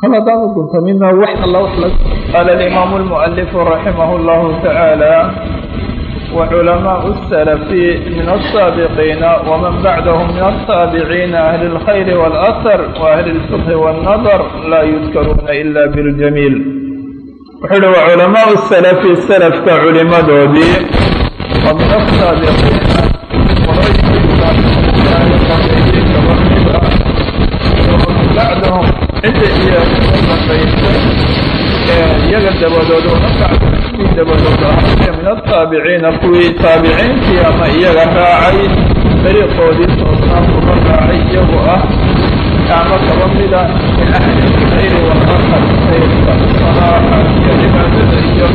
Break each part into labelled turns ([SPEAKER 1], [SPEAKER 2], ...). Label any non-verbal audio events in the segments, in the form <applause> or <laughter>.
[SPEAKER 1] kol haddaanu gunto midna wax alla wax la qaala alimaamu lmualifu raximah allahu tacaala wa culamaau salafi min asaabiqiina waman bacdahum min asaabiciina ahli wuxuu uhi wa culamaau salafi salafka culimadoodii wa min asaabiqiina cidda iyo dambaysa iyaga dabadooda markaasii dabadooda ahaaye min altaabiciina kuwii taabiciintii ama iyaga raacay dariiqoodii soosaarku ka raacay iyagu ah ama kaba mida min ahli lkhayri waalaqal khayrka salaaxa iyo cibaadada iyo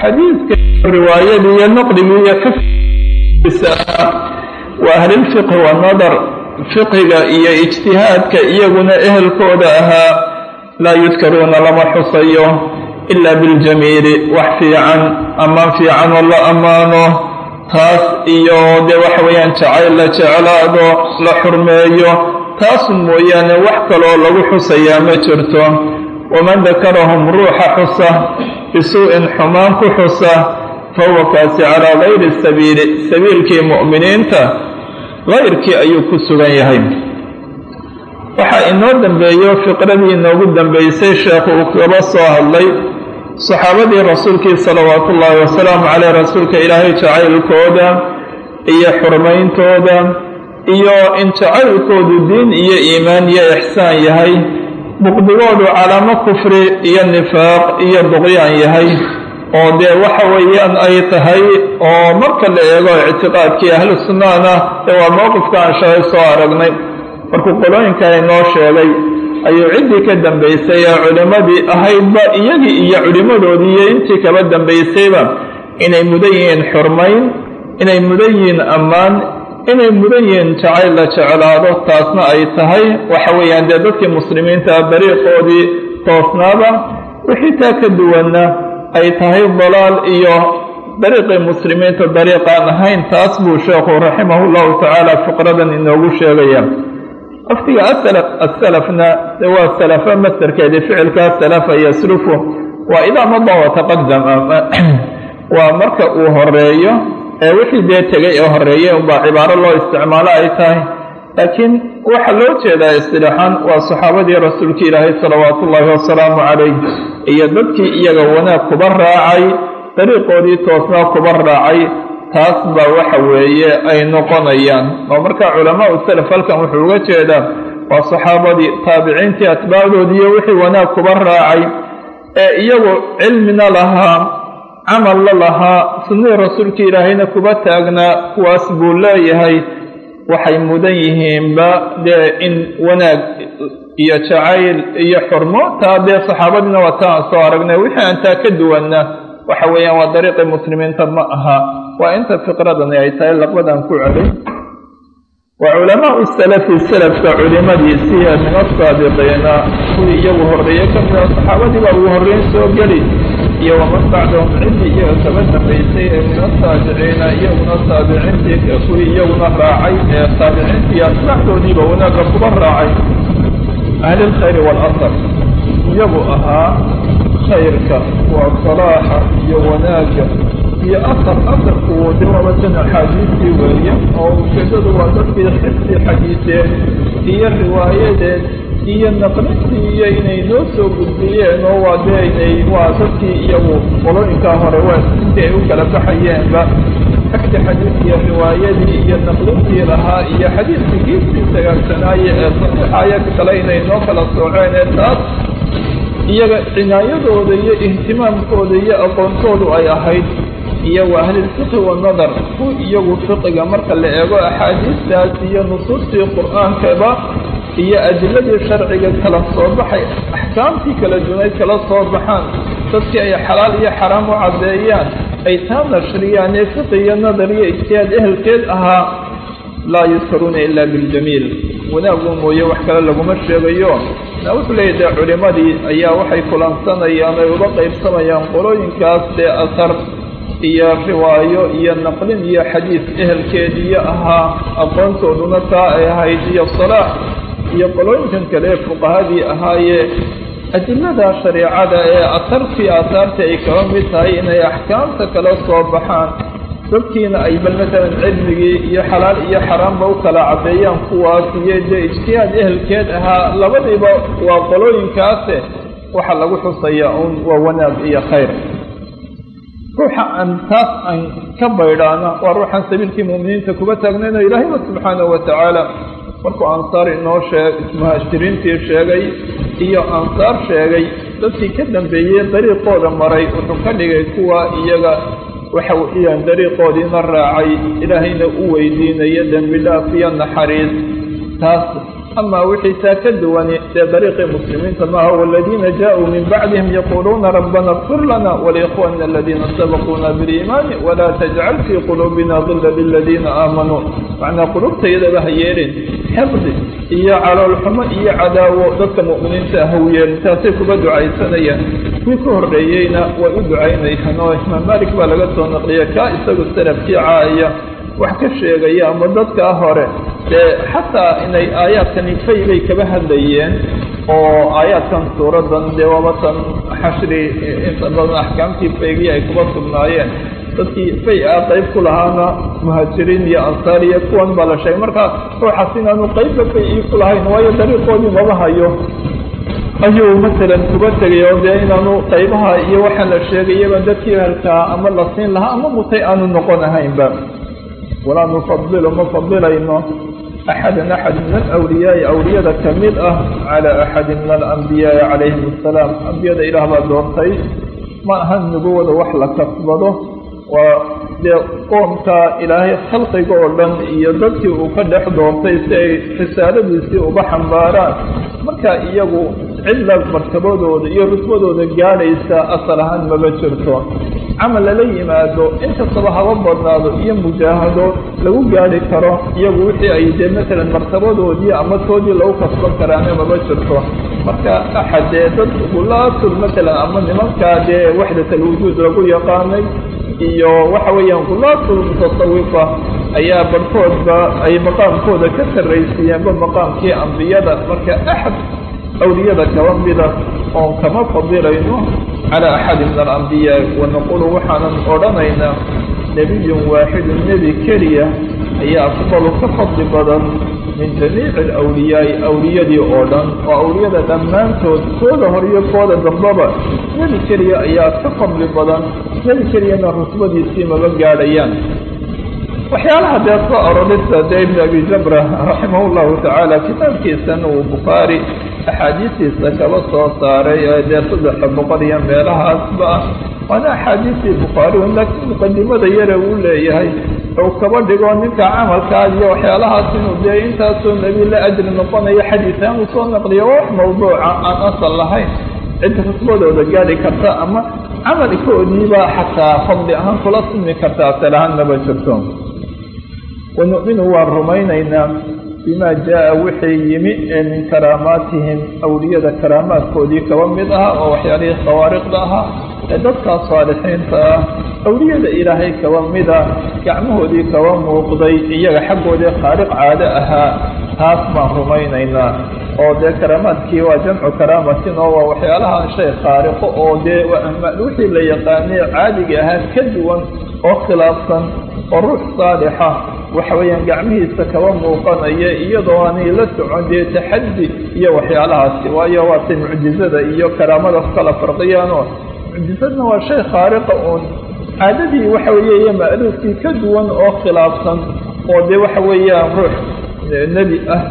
[SPEAKER 1] xadiidka riwaayadii iyo noqdigii iyo kafisa wa ahlilfiqhi wanadar fiqhiga iyo ijtihaadka iyaguna ehelkooda ahaa laa yudkaruuna lama xusayo ilaa biljamiili wax fiican ammaan fiican la ammaano taas iyo dee waxa weeyaan jacayl la jeclaado la xurmeeyo taasun mooyaane wax kaloo lagu xusayaa ma jirto. Waman dakarahum ruuxa xusa bisuu'in xumaan ku xusa fahuwa kaasi calaa gayri sabiili sabiilkii mu'miniinta gayrkii ayuu ku sugan yahay. Waxaa inoo dambeeyo fiqradii inoogu dambeysay sheekhu uu kaba soo hadlay saxaabadii rasuulkii salawaatu ullaahi wasalaamu caleyh rasuulka ilaahay jacaylkooda iyo xurmayntooda iyo in jacaylkoodu diin iyo iimaan iyo ixsaan yahay buqdigoodu calaamo kufri iyo nifaaq iyo duqyaan yahay oo dee waxa weeyaan ay tahay oo marka la eego ictiqaadkii ahlu sunnahna ee waa mowqifka aan shalay soo aragnay. Markuu qolooyinka inoo sheegay ayuu ciddii ka dambaysay ee culimmadii ahaydba iyagii iyo culimmadoodii iyo intii kaba dambaysayba inay mudan yihiin xurmayn inay mudan yihiin ammaan inay mudan yihiin jacayl la jeclaado taasna ay tahay waxa weeyaan dee dadkii muslimiinta dariiqoodii toosnaaba wixii taa ka duwanna ay tahay dalaal iyo dariiqii muslimiinta dariiqaan ahayn taas buu sheekhu raximahu llahu tacaala fiqradan inoogu sheegaya. Lafdiga asalafna de waa salafa mastarkeedii ficilkaa salafa yasrufu waa idaa mada wataqadam <clears throat> waa marka uu horeeyo ee wixii dee tegay ee horeeyey unbaa cibaaro loo isticmaalo ay tahay laakiin waxaa loo jeedaa istilaaxan waa saxaabadii rasuulki ilaahay salawaatu ullaahi wasalaamu calayh iyo dadkii iyaga wanaag kuba raacay dariiqoodii toosnaa kuba raacay taas baa waxa weeye ay noqonayaan. Oo marka culamaau salaf halkan wuxuu uga jeedaa waa saxaabadii taabiciintii atbaacdoodii iyo wixii wanaag kuba raacay ee iyagu cilmina lahaa camal la lahaa sunnihii rasuulkii ilaahayna kuba taagnaa kuwaas buu leeyahay waxay mudan yihiinba dee in wanaag iyo jacayl iyo xurmo taa dee saxaabadiina waa taa aan soo aragnay. Wixii aan taa ka duwanna waxa weeyaan waa dariiqii muslimiinta ma aha. Waa inta fiqradani ay tahay laqbadan ku celin. Wa culamaau salafi salafka culimadiisii min asaabiqiina kuwii iyagu horreeye ka mida saxaabadii baa ugu horreyn soo geli iyo waman bacdahum ciddii iyaga kaba dambaysay ee min asaabiciina iyaguna taabiciintii iyaguna raacay ee taabiciintii asbaxdoodiiba wanaagga kuba raacay. Ahli lkhayri waalasar iyagu ahaa khayrka waa salaaxa iyo wanaagga iyo asar asarku de waabatan axaadiistii weeye oo ujeedadu waa dadkii xifdi xadiiseed iyo riwaayadeed iyo naqlintii iyo inay noo soo gudbiyeen oo waa dee inay waa dadkii iyagu qolooyinkaa hore waa intii ay u kala baxayeenba. Xadiis iyo riwaayadii iyo naqlintii lahaa iyo xadiiskii giistii sagaalsanaaye ee saxiixaya kale inay noo kala sooceen ee taas iyaga cinaayadooda iyo ihtimaamkooda iyo aqoontoodu ay ahayd. Iyo wa ahlilfiqhi wanadar ku iyagu fiqiga marka la eego axaadiistaas iyo nusuustii qur'aankaba iyo adiladii sharciga kala soo baxay axkaamtii kala dunayd kala soo baxaan dadkii ay xalaal iyo xaraam u caddeeyaan ay taa nashriyaan nadar iyo ijtihaad ehelkeed ahaa laa yudkaruuna ila biljamiil wanaagu mooye wax kale laguma sheegayo. Wuxuu leeyahy dee culimadii ayaa waxay kulansanayaan ay uga qaybsamayaan qolooyinkaas dee asar iyo riwaayo iyo naqlin iyo xadiis ehelkeediiyo ahaa aqoontooduna taa ay ahayd iyo salaax iyo qolooyinkan kale ee fuqahadii ahaayee adilada shareecada ee atartii aataarta ay kaba mid tahay inay axkaamta kala soo baxaan dadkiina ay bal matalan cilmigii iyo xalaal iyo xaraamba u kala caddeeyaan kuwaas iyo dee ijtihaad ehelkeed ahaa labadiiba waa qolooyinkaase waxaa lagu xusayaa un waa wanaag iyo khayr. Ruuxa aan taas aan ka baydhaana waa ruuxaan sabiilkii mu'miniinta kuba taagnayno ilaahayba subxaanahu watacaala markuu ansaar inoo sheeg muhaajiriintii sheegay iyo ansaar sheegay dadkii ka dambeeyey dariiqooda maray wuxuu ka dhigay kuwa iyaga waxa iyaan dariiqoodiina raacay ilaahayna u weydiinaya dembi dhaaf iyo naxariis. Taas amaa wixii taa ka duwani dee dariiqii muslimiinta maaha waladiina jaa-uu min bacdihim yaquuluuna rabbana اkfir lana waliikhwanina aladiina sabaquuna biliimaani walaa tajcal fii quluubina dila liladiina aamanuu macnaa qulubtaydaba ha yeelin xifdi iyo caloolxumo iyo cadaawo dadka mu'miniinta ah yeelin taasay kuba ducaysanayaan. Kuwii ka horreeyeyna way u ducaynayaan oo imaam malik baa laga soo naqliya kaa isagu salafkii caaya. Wax ka sheegaya ama dadkaa hore dee xataa inay aayaadkani fay bay kaba hadlayeen oo aayaadkan suuradan dee waabatan xashri inta badan axkaamtii faygii ay kuba sugnaayeen dadkii fay ah qayb ku lahaana muhaajiriin iyo ansaar iyo kuwan baa la sheegay. Markaa ruuxaas inaanu qaybba fay ii ku lahayn waayo dariiqoodii maba hayo. Ayuu masalan kuba tegay oo dee inaanu qaybaha iyo waxaa la sheegayaba dadkii halkaa ama la siin lahaa ama mutay aanu noqon ahaynba. Walaa nufadilu ma fadilayno axadan axad min alawliyaai awliyada ka mid ah calaa axadi min alambiyaai calayhim assalaam ambiyada ilaah baa doontay ma aha nubuwada wax la kasbado waa dee qoomka ilaahay khalqiga oo dhan iyo dadkii uu ka dhex doontay si ay risaaladiisii uga xambaaraan. Marka iyagu cidla martabadooda iyo rutbadooda gaadhaysa asal ahaan maba jirto. Camal lala yimaado inkastaba haba badnaado iyo mujaahado lagu gaadhi karo iyagu wixii ay dee masalan martabadoodii ama toodii lagu kasban karaana maba jirto. Marka axad dee dad gulaatul masalan ama nimankaa dee waxdat alwujuud lagu yaqaanay iyo waxa weeyaan gulaatul mutasawifa ayaa barhkoodba ay maqaamkooda ka sarraysiiyeenba maqaamkii ambiyada. Marka axad awliyada kaba mida oon kama fadilayno calaa axadi min alambiyaa wanaqulu waxaanan odhanaynaa nebiyun waaxidun nebi keliya ayaa afdalu ka fadli badan min jamiici alawliyaai awliyadii oo dhan. Oo awliyada dhammaantood kooda horiyo kooda dambaba nebi keliya ayaa ka fadli badan nebi keliyana rusbadiisii maba gaadhayaan. Waxyaalaha dee soo aroorisa dee ibn abi jamra raximah llahu tacaala kitaabkiisan uu bukhaari axaadiistiisa kaba soo saaray ee dee saddexa boqol iyo meelahaasba. Ah waana axaadiistii bukhaari laakiin muqadimada yare uu leeyahay ou kaba dhigo ninka camalkaas iyo waxyaalahaas inuu dee intaasoo nebi la ajri noqonayo xadiisaan uu soo naqliyo wax mawduuca aan asal lahayn. Cid rusbadooda gaadhi karta ama camalkoodiiba xataa fadli ahaan kula simi karta asal ahaan maba jirto wanu'minu waan rumaynaynaa bimaa jaa-a wixii yimi ee min karaamaatihim awliyada karaamaadkoodii kaba mid aha oo waxyaalihii khawaariqda ahaa ee dadkaa saalixiinta ah. Awliyada ilaahay kaba mida gacmahoodii kaba muuqday iyaga xaggoodii khaaliq caado ahaa taas baan rumaynaynaa. Oo dee karaamaadkii waa jamcu karaamatin oo waa waxyaalaha shay khaariqo oo dee wixii la yaqaanay caadiga ahaa ka duwan oo khilaafsan oo ruux saalixa waxa weeyaan gacmihiisa kaba muuqanaya iyadoo aanay la socon dee taxaddi iyo waxyaalahaasi. Waayo waatay mucjizada iyo karaamada kala farqiyaanoo mucjisadna waa shay khaariqa uun caadadii waxa weeye ma'luufkii ka duwan oo khilaafsan oo dee waxa weeyaan ruux nebi ah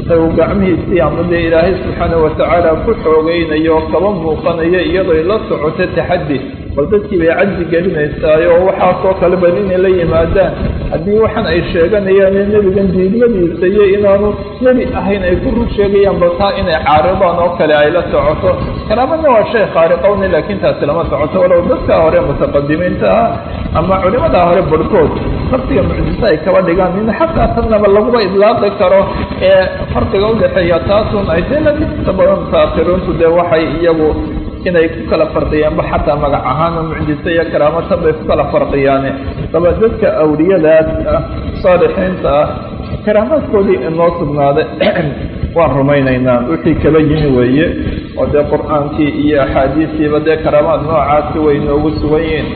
[SPEAKER 1] isagu gacmihiisii ama dee ilaahay subxaana watacaala ku xoogeynayo oo kaba muuqanaya iyadooy la socoto taxaddi bal dadkii bay caddi gelinaysaay oo waxaasoo kale bal inay la yimaadaan. Haddii waxaan ay sheeganayaan in nebigan diidmadiisa iyo inaanu nebi ahayn ay ku rur sheegayaan bal taa inay caaridaan oo kale ay la socoto. Karaamadna waa shay khaariqowna laakiin taasi lama socoto walow dadka hore mutaqadimiinta ah ama culimada hore barhkood farsiga mucjiso ay kaba dhigaan in xataa tannaba laguba idlaaqi karo ee farqiga udhexeeya taasun ay dee laakiin inta badan mutaakiriintu dee waxay iyagu inay ku kala farqiyaanba xataa magac ahaan oo mucjiso iyo karaamatan bay ku kala farqiyaane. Daba dadka awliyadaas ah saalixiinta ah karaamaadkoodii inoo sugnaaday <clears throat> waan rumaynaynaa. Wixii kaba yimi weeye oo dee qur'aankii iyo axaadiistiiba dee karaamaad noocaasi way noogu sugan yihiin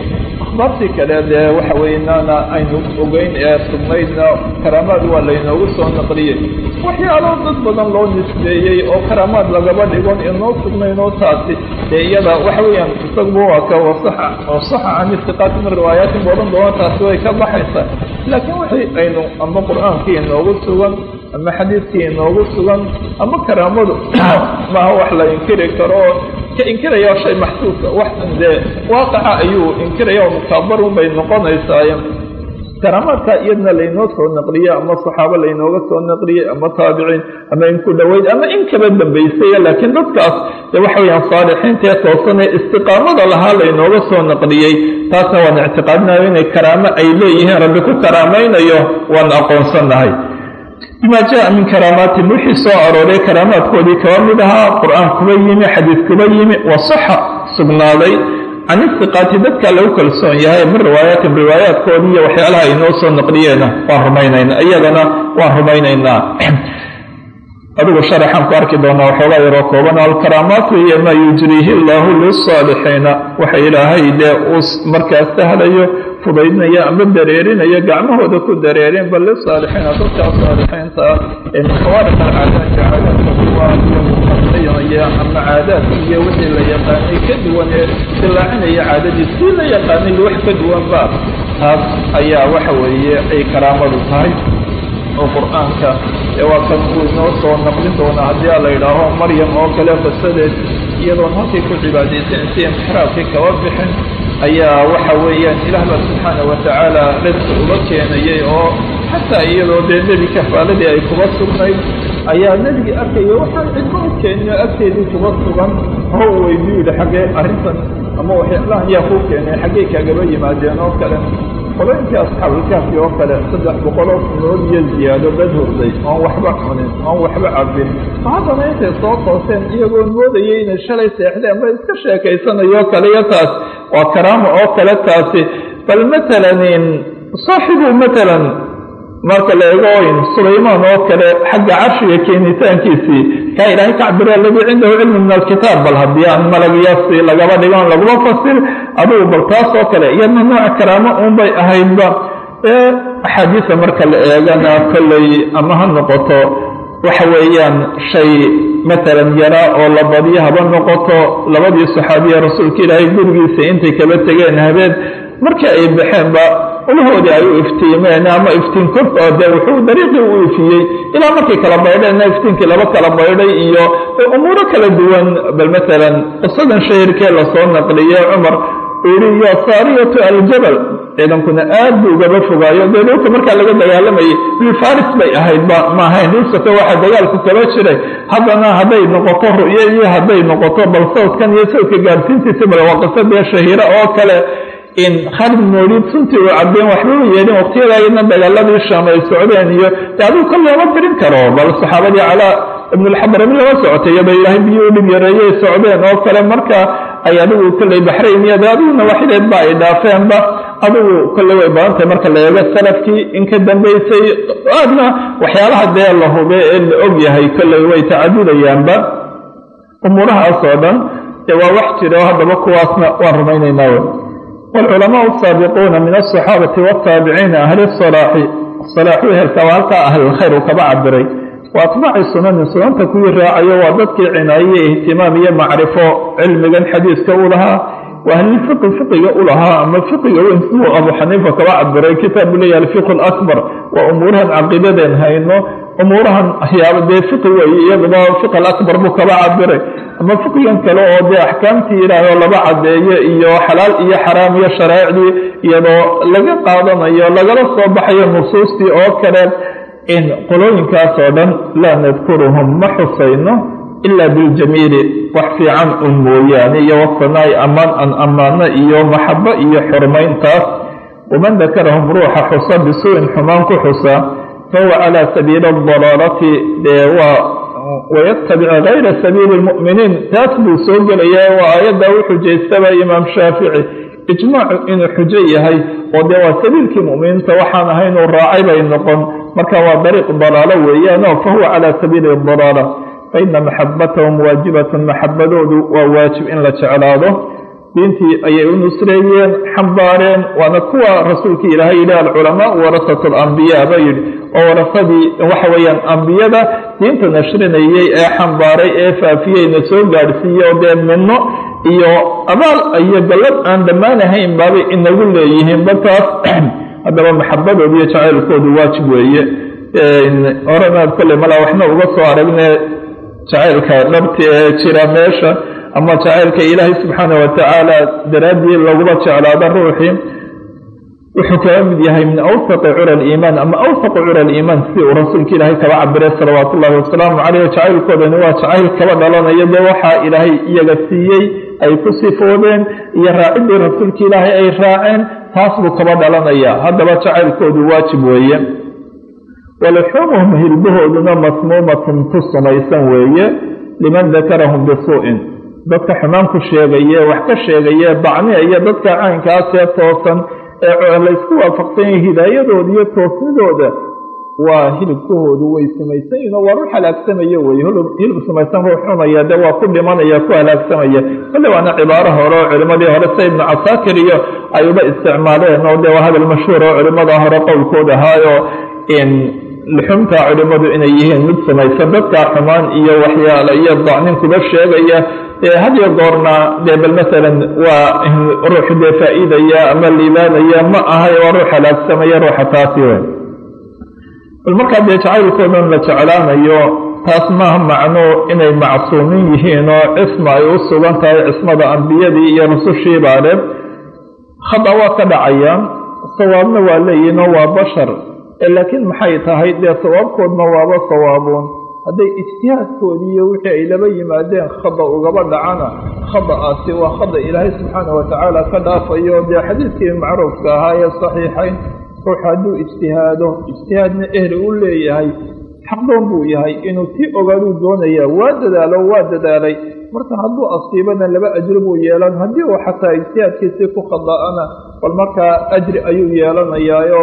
[SPEAKER 1] akhbaartii kale dee waxa weynana aynu ogeyn ee sugnaydna karaamaad waa laynoogu soo naqliyey. Waxyaalo dad badan loo nisbeeyey oo karaamaad lagaba dhigon inoo sugnaynoo taasi dee iyada waxa weeyaan isaguba waa ka wasaxa wasaxa can istiqaati min riwaayaatin badan doona taasi way ka baxaysaa laakiin wixii aynu ama qur'aankii inoogu sugan ama xadiidkii inoogu sugan ama karaamadu <coughs> maaha wax la inkiri karo ka inkiraya shay maxsuuska wax dee waaqaca ayuu inkiraya oo mukaabarun bay noqonaysaaye. Karaamaadka iyadna laynoo soo naqliyey ama saxaabo laynooga soo naqliyey ama taabiciin ama in ku dhoweyd ama in kaba dambaysay laakiin dadkaas dee waxa weyaan saalixiintaee toosanee istiqaamada lahaa laynooga soo naqliyey. Taasna waan ictiqaadinayo inay karaamo ay leeyihiin rabbi ku karaamaynayo waan aqoonsanahay bima jaa min karaamaatin wixii soo arooray karaamaadkoodii kaba mid ahaa qur'aan kuba yimi xadiis kuba yimi wasaxa sugnaaday. Can istiqaati dadka lagu kalsoon yahay min riwaayaatin riwaayaadkoodii iyo waxyaalaha inoo soo naqliyeena waan rumaynaynaa. Iyagana waan rumaynaynaa. <clears throat> Adigu sharaxaan ku arki doonaa waxoogaa yaroo kooban alkaraamaatu iyo maa yujriihi allahu lisaalixiina waxa ilaahay dee uu markaas sahlayo fudaydnaya ama dareerinayo gacmahooda ku dareerin bal lisaalixiina dadkaa saalixiinta ah ee min khawaariq alcaadaati caadaadka kuwa muqadayanaya ama caadaadka iyo wixii la yaqaanay ka duwan ee dilaacinaya caadadii sii la yaqaanay wax ka duwanba taas ayaa waxa weeye ay karaamadu tahay oo qur'aanka ee waa kan uu inoo soo naqlin doonaa haddii la yidhaaho maryam oo kale qisadeed iyadoon halkay ku cibaadaysan si imxiraabkii kaba bixin ayaa waxa weeyaan ilaah baa subxaana wa tacaala ridka uga keenayay oo xataa iyadoo dee nebi kafaaladii ay kuba sugnayd ayaa nebigii arkaya waxaan cidmo u keeniyo agteedii kuba sugan hoo weydiyu yihi xaggee arrintan ama waxyaalahan yaa kuu keenay xaggey kaagaba yimaadeen oo kale. Qolooyinkii asxaabulkaafi oo kale saddex boqoloo kunood iyo ziyaado dad hurday oon waxba cunin oon waxba cabin haddana intay soo tooseen iyagoo inay shalay seexdeen ba iska sheekaysanayo kale iyo taas waa karaama oo kale taasi. Bal matalan saaxibu matalan marka la eego sulaymaan oo kale xagga carshiga keenitaankiisii kaa ilaahay ka cabira cindahu cilmu min alkitaab bal haddii aan malagyaasi lagaba dhigon laguma fasir adugu bal taas oo kale iyadna nooca karaamo uunbay ahaydba. Axaadiisa marka la eegana kolley ama ha noqoto waxa weeyaan shay matalan yaraa oo la badiyo haba noqoto labadii saxaabiya rasuulka ilaahay gurigiisa intay kaba tegeen habeen markii ay baxeenba ulahoodii ay u iftiimeen ama iftiin kor oo dee wuxuu dariiqii u ifiyey ilaa markay kala baydheenna iftiinkii laba kala baydhay iyo umuuro kala duwan. Bal matalan qisadan shahirkee la soo naqliye cumar yo saariyatu aljabal. Ciidankuna aad buu ugaba fogaayo. Dee dhulka markaa laga dagaalamayay bilfaris bay ahayd ba ma ahayn. Dhulsaka waxaa dagaalku kaba jiray haddana hadday noqoto ru'yo iyo hadday noqoto bal sawdkan iyo sawdka gaarsiintiisa bal waa qisadee shahiira oo kale. In khaalid moolid suntii uu cabeen waxba u yeedhin waqtiyadaayadna dagaaladii shaam ay socdeen iyo de adigu kol looma tirin karo. Bal saxaabadii calaa ibnulxadrami lama socotay iyaba ilaahay biyo u dhib yareeyay socdeen oo kale. Marka ay adigu kolley baxrayn iyo de adiguna waxideed ay dhaafeenba adigu kolley way badan tahay marka la eego salafkii in ka dambaysay aadna waxyaalaha dee la hube ee la og yahay kolley way tacadudayaanba umuurahaas oo dhan dee waa wax jira oo haddaba kuwaasna waan rumaynaynaa w waalculamaau asaabiquuna min alsaxaabati waaltaabiciina ahli salaaxi salaaxu ehelka waa halkaa ahlilkhayr uu kaba cabiray wa atbaaci sunanin sunanta kuwii raacayo waa dadkii cinaaye ihtimaam iyo macrifo. Cilmigan xadiiska u lahaa wa ahlilfiqi fiqiga u lahaa ama fiqiga weyn siduu abu xaniifa kaba cabiray kitaabu leeyahy alfiqu alakbar waa umuurahan caqiidadeen hayno umuurahan waxyaaba dee fiqi weeye iyaduba fiq alakbar buu kaba cabiray ama fiqigan kale oo dee axkaamtii ilaahay oo laba caddeeyo iyo xalaal iyo xaraam iyo sharaa'icdii iyadoo laga qaadanayo lagala soo baxayo nusuustii oo kale in qolooyinkaas oo dhan laa nadkuruhum ma xusayno ila biljamiili wax fiican un mooyaane iyo wasanaai ammaan an ammaano iyo maxabo iyo xurmayntaas. Waman dakarahum ruuxa xusa bisuu'in xumaan ku xusa fahuwa calaa sabiili adalaalati dee waa wayatabic gayra sabiili lmu'miniin taas buu soo gelayaa waa aayadda u xujaystaba imaam shaafici. Ijmaacu inuu xujo yahay oo dee waa sabiilkii mu'miniinta waxaan ahaynuu raacay bay noqon marka waa dariiq dalaalo weeyaanoo fa huwa calaa sabiili dalaala. Fa ina maxabatahum waajibatun maxabadoodu waa waajib in la jeclaado. Diintii ayay u nusreeyeen xambaareen waana kuwa rasuulkii ilaahay yidhi alculamaa warasatu alambiyaa ba yidhi. Oo warasadii waxa weeyaan ambiyada diinta nashrinayey ee xambaaray ee faafiyeyna soo gaadhsiiye oo dee midno iyo abaal iyo gallad aan dhammaan ahayn baabay inagu leeyihiin. Bartaas <clears throat> haddaba maxabadooda iyo jacaylkoodu waajib weeye. Horena kolley malaa waxna uga soo aragne jacaylka dhabti ee jira meesha ama jacaylka ilaahay subxaana watacaala daraaddii laguma jeclaado ruuxii wuxuu kaga mid yahay min awsaqi cura aliimaan ama awsaqi cura aliimaan si uu rasuulka ilaahay kaba cabiray salawaatu ullahi wasalaamu caleyh jacaylkoodani waa jacayl kaba dhalanayo dee waxaa ilaahay iyaga siiyey ay ku sifoodeen iyo raaciddii rasuulka ilaahay ay raaceen taas buu kaba dhalanaya. Haddaba jacaylkoodu waajib weeye. Walaxuumuhum hilbahooduna masmuumatun tu samaysan weeye liman dakarahum bisuu'in dadka xumaan ku sheegaye wax ka sheegaye bacniaya dadka caynkaasee toosan ee laysku waafaqsan yahay hidaayadooda iyo toosnidooda waa hilibkahoodu way samaysanyihin oo waa ruux halaagsamaya weye hilib samaysan ruux cunaya dee waa ku dhimanaya ku halaagsamaya kolle waana cibaaro hore oo culimadii hore sa ibnu casaakir iyo ay uba isticmaaleen oo dee waa hadal mashhuur oo culimada hore qowlkood ahaayo luxumta culimadu inay yihiin mid samaysan dadka xumaan iyo waxyaala iyo dacnin kuba sheegaya. Hadiyo goorna dee bal masalan waa ruux dee faa-iidaya ama liibaanaya ma ahay waa ruux halaagsamaya ruuxa taasi wey bal markaa dee jacaylkoodan la jeclaanayo taas maaha macno inay macsuumin yihiin oo cisma ay u sugan tahay cismada ambiyadii iyo rusushii baale khada waa ka dhacayaan sawaabna waa leeyihiin oo waa bashar laakiin maxay tahay dee sawaabkoodna waaba sawaabuun. Hadday ijtihaadkoodii iyo wixii ay laba yimaadeen khada ugaba dhacana khada'aasi waa khada ilaahay subxaana watacaala ka dhaafayo. Dee xadiidkii macruufka ahaa ee saxiixayn ruux hadduu ijtihaado ijtihaadna ehli u leeyahay xaqdoon buu yahay inuu tii ogaaduu doonaya waa dadaalo waa dadaalay. Marka hadduu asiibana laba ajri buu yeelan haddii uu xataa ijtihaadkiisii ku khada'ana bal markaa ajri ayuu yeelanayaayo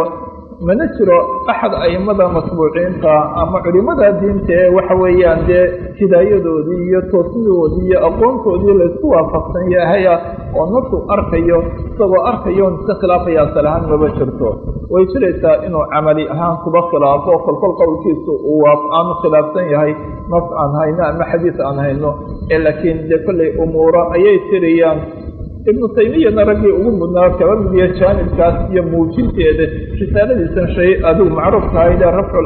[SPEAKER 1] mana jiro axad aimada matbuuciinta ama culimada diinta ee waxa weeyaan dee hidaayadoodii iyo toosnidoodii iyo aqoontoodii laysku waafaqsan yahaya oo naftu arkayo isagoo arkayoon iska khilaafaya asal ahaan maba jirto. Way jiraysaa inuu camali ahaan kuba khilaafo kolkol qowlkiisu uu aanu khilaafsan yahay nas aan hayno ama xadiis aan hayno laakiin dee kollay umuuro ayay tirayaan ibnu taymiyana raggii ugu mudnaa kaba midiya jaanibkaas iyo muujinteeda? Risaaladiisan shay adigu macruuf tahay de rafcu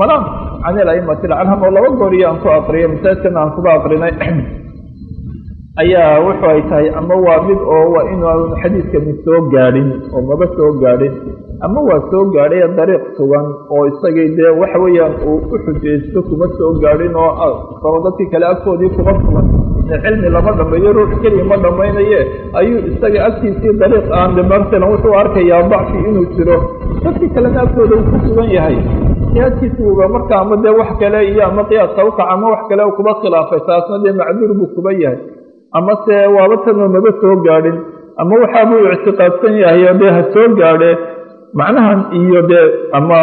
[SPEAKER 1] malaam can ilaimati alcalham oo laba gooriyo aan ku aqriyo masaajkana aan kuba aqrinay <clears throat> ayaa wuxu ay tahay ama waa mid oo waa inuu xadiidkani soo gaadhin oo maba soo gaadhin ama waa soo gaadhay dariiq sugan oo isagii dee waxa weeyaan uu u xujaysto kuma soo gaadhin oo saba dadkii kale agtoodii kuma sugan cilmi lama dhameeyo ruux keliya ma dhammaynaye ayuu isaga agtiisii dariiq aan masalan wuxuu arkayaa dacfi inuu jiro. Dadkii kalena agtooda uu ku sugan yahay. Qiyaadkiisuuba marka ama dee wax kale iyo ama qiyaaska ukac ama wax kale kuba khilaafay taasna dee macduur buu kuba yahay. Ama se waaba tanoo maba soo gaadhin. Ama waxaabuu ictiqaadsan yahay oo dee ha soo gaadhe macnahan iyo dee ama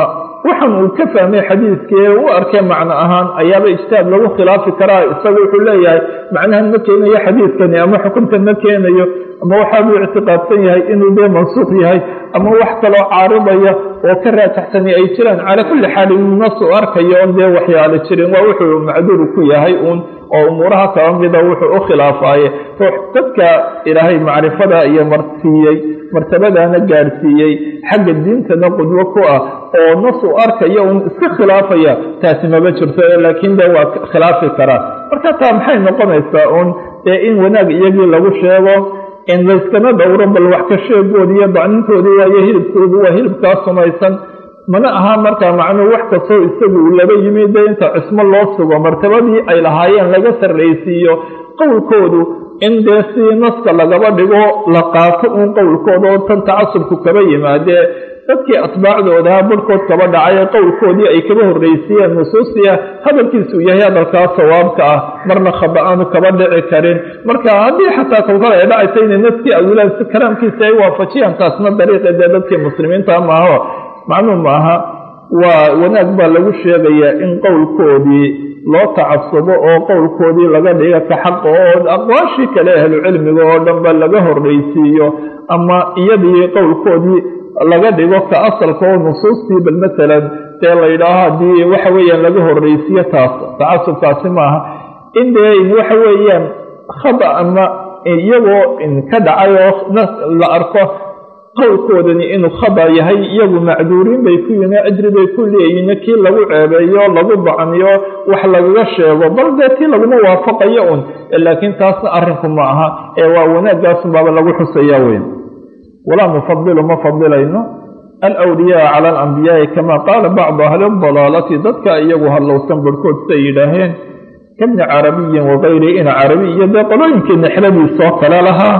[SPEAKER 1] waxan uu ka fahmay xadiidkii u arkay macno ahaan ayaaba ijtihaad lagu khilaafi karaa. Isagu wuxuu leeyahay macnahan ma keenayo xadiidkani ama xukunkan ma keenayo ama waxaabuu ictiqaadsan yahay inuu dee mansuuq yahay ama wax kaloo caaridaya oo ka raajaxsani ay jiraan. Calaa kulli xaal inuu nas u arkayo on dee waxyaalo jirin. Waa wuxuu macduur ku yahay uun oo umuuraha kaba mida wuxuu u khilaafaaye ruux dadka ilaahay macrifada iyo marsiiyey martabadaana gaadhsiiyey xagga diintana qudwo ku ah oo nas u arkaya uun iska khilaafaya taasi maba jirto laakiin de waa khilaafi karaa marka taa maxay noqonaysaa uun ee in wanaag iyagii lagu sheego in layskama dhowro bal wax ka sheegoodi iyo dacnintoodii waayo hilibkoodu waa hilibkaa sumaysan mana aha markaa macnuu wax kastoo isagu uu laba yimi de inta cismo loo sugo martabadii ay lahaayeen laga sarraysiiyo qowlkoodu in dee si naska lagaba dhigo la qaato uun qowlkooda oo tan tacasubku kaba yimaadee dadkii atbaacdoodaha barhkood kaba dhacay qowlkoodii ay kaba horraysiiyeen nusuustiya hadalkiisuu yahay hadalkaa sawaabka ah marna khaba aanu kaba dhici karin. Marka haddii xataa kolkol ay dhacaysa inay naskii awilaan si kalaamkiisa ay waafajiyaan taasna dariiqi dee dadkii muslimiinta maaho macnuu maaha waa wanaag baa lagu sheegayaa in qowlkoodii loo tacasubo oo qowlkoodii laga dhiga ka xaqa oo aqwaashii kale ahlucilmiga oo dhanba laga horreysiiyo ama iyadii qowlkoodii laga dhigo ka asalka oo nusuustii bal masalan dee la yidhaaho haddii waxa weeyaan laga horreysiyo taas tacasubkaasi maaha. In dee waxa weeyaan khada ama iyagoo ka dhacay oo la arko qowlkoodani inuu khada yahay iyagu macduuriin bay ku yihiin ajri bay ku leeyihiin kii lagu ceebeeyo lagu dacniyo wax lagaga sheego bal dee tii laguma waafaqayo un laakiin taasna arrinku ma aha ee waa wanaagaasunbaaba lagu xusaya weyn. Walaa nufadilu ma fadilayno alwliyaaa cala alambiyaai kama qaala bacdu ahli dalaalati dadka iyagu hadlowsan barhkood siay yidhaaheen kabni carabiyin wakayri ina carabi iyo dee qolooyinkii nexladiisoo kale lahaa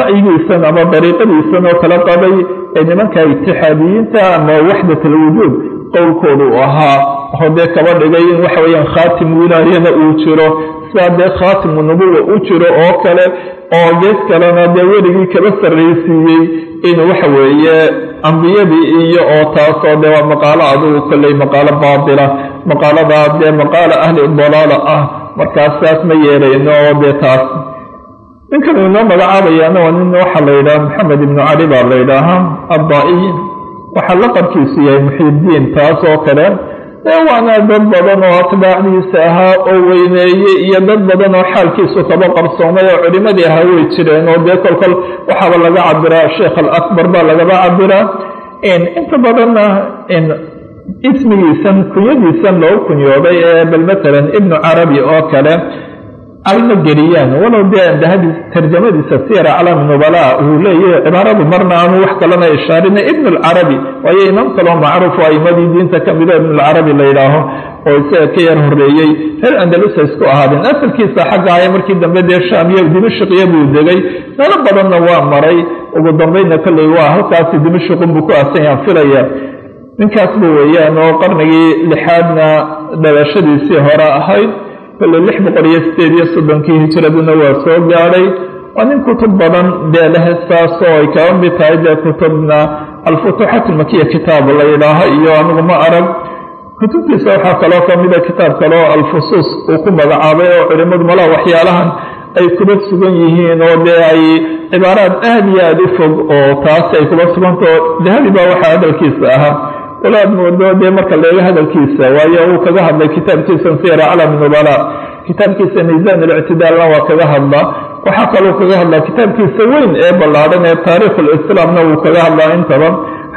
[SPEAKER 1] ra'yigiisan ama dariiqadiisan oo kala qabay ee nimanka itixaadiyiinta ama waxdat alwujuud qowlkooda uu ahaa oo dee kaba dhigay in waxa weeyaan khaatim wilaayana uu jiro sidaa dee khaatimu nubuwa u jiro oo kale oo gees kalena dee weligii kaba sarraysiiyey in waxa weeye ambiyadii iyo oo taasoo dee waa maqaalo adugu kolley maqaalo baatila maqaaladaa dee maqaalo ahli dalaala ah markaas saas ma yeelayno oo dee taas ninkan uu inoo magacaabayaana waa nin waxaa la yidhaha maxamed ibnu cali baa la yidhaahaa addaa'iy waxaa laqabkiisu yahay muxiibdiin taas oo kale ee waana dad badan oo atbaacdiisa ahaa oo weyneeye iyo dad badan oo xaalkiisu kaba qarsoomay oo culimadii ahaa way jireen oo dee kolkol waxaaba laga cabiraa sheekh alakbar baa lagaba cabiraa inta badanna ismigiisan kunyadiisan loo kunyooday ee bal matalan ibnu carabi oo kale ayma geliyaan. Walow dee dahabi tarjamadiisa siyar aclaami nubala uu leeyahay cibaaradu marna aanu wax kalena ishaarina ibn alcarabi waayo imaam kaloo macruuf oo aimadii diinta ka mida ibn alcarabi la yidhaaho oo isaga ka yar horreeyey reer andalusa isku ahaadeen. Asalkiisa xagga aya markii dambe dee shaam iyo dimashqiya buu degay. Meelo badanna waa maray. Ugu dambeynna kolley waa halkaasi dimashqunbuu ku aasanyaan filaya. Ninkaasba weeyaan oo qarnigii lixaadna dhalashadiisii hore ahayd kolley lix boqol iyo sideed iyo soddonkii hijiraduna waa soo gaadhay waa nin kutub badan dee saasoo ay kaba mid tahay dee kutubna alfutuuxaat ilmakiya kitaab la yidhaaho iyo anigu ma arag kutubtiisa waxaa kaloo ka mida kitaab kaleo alfusuus uu ku magacaabay oo culimmadu malaa waxyaalahan ay kuba sugan yihiin oo dee ay cibaaraad aad iyo aada u fog oo taas ay kuba sugantao dahabi baa waxaa hadalkiisa ahaa walaad moodo dee marka leega hadalkiisa. Waayo uu kaga hadlay kitaabkiisan siyar aclaami nubala kitaabkiisa miisaan alictidaalna waa kaga hadlaa waxaa kaloo kaga hadlaa kitaabkiisa weyn ee ballaadhan ee taariikh lislaamna wuu kaga hadlaa intaba.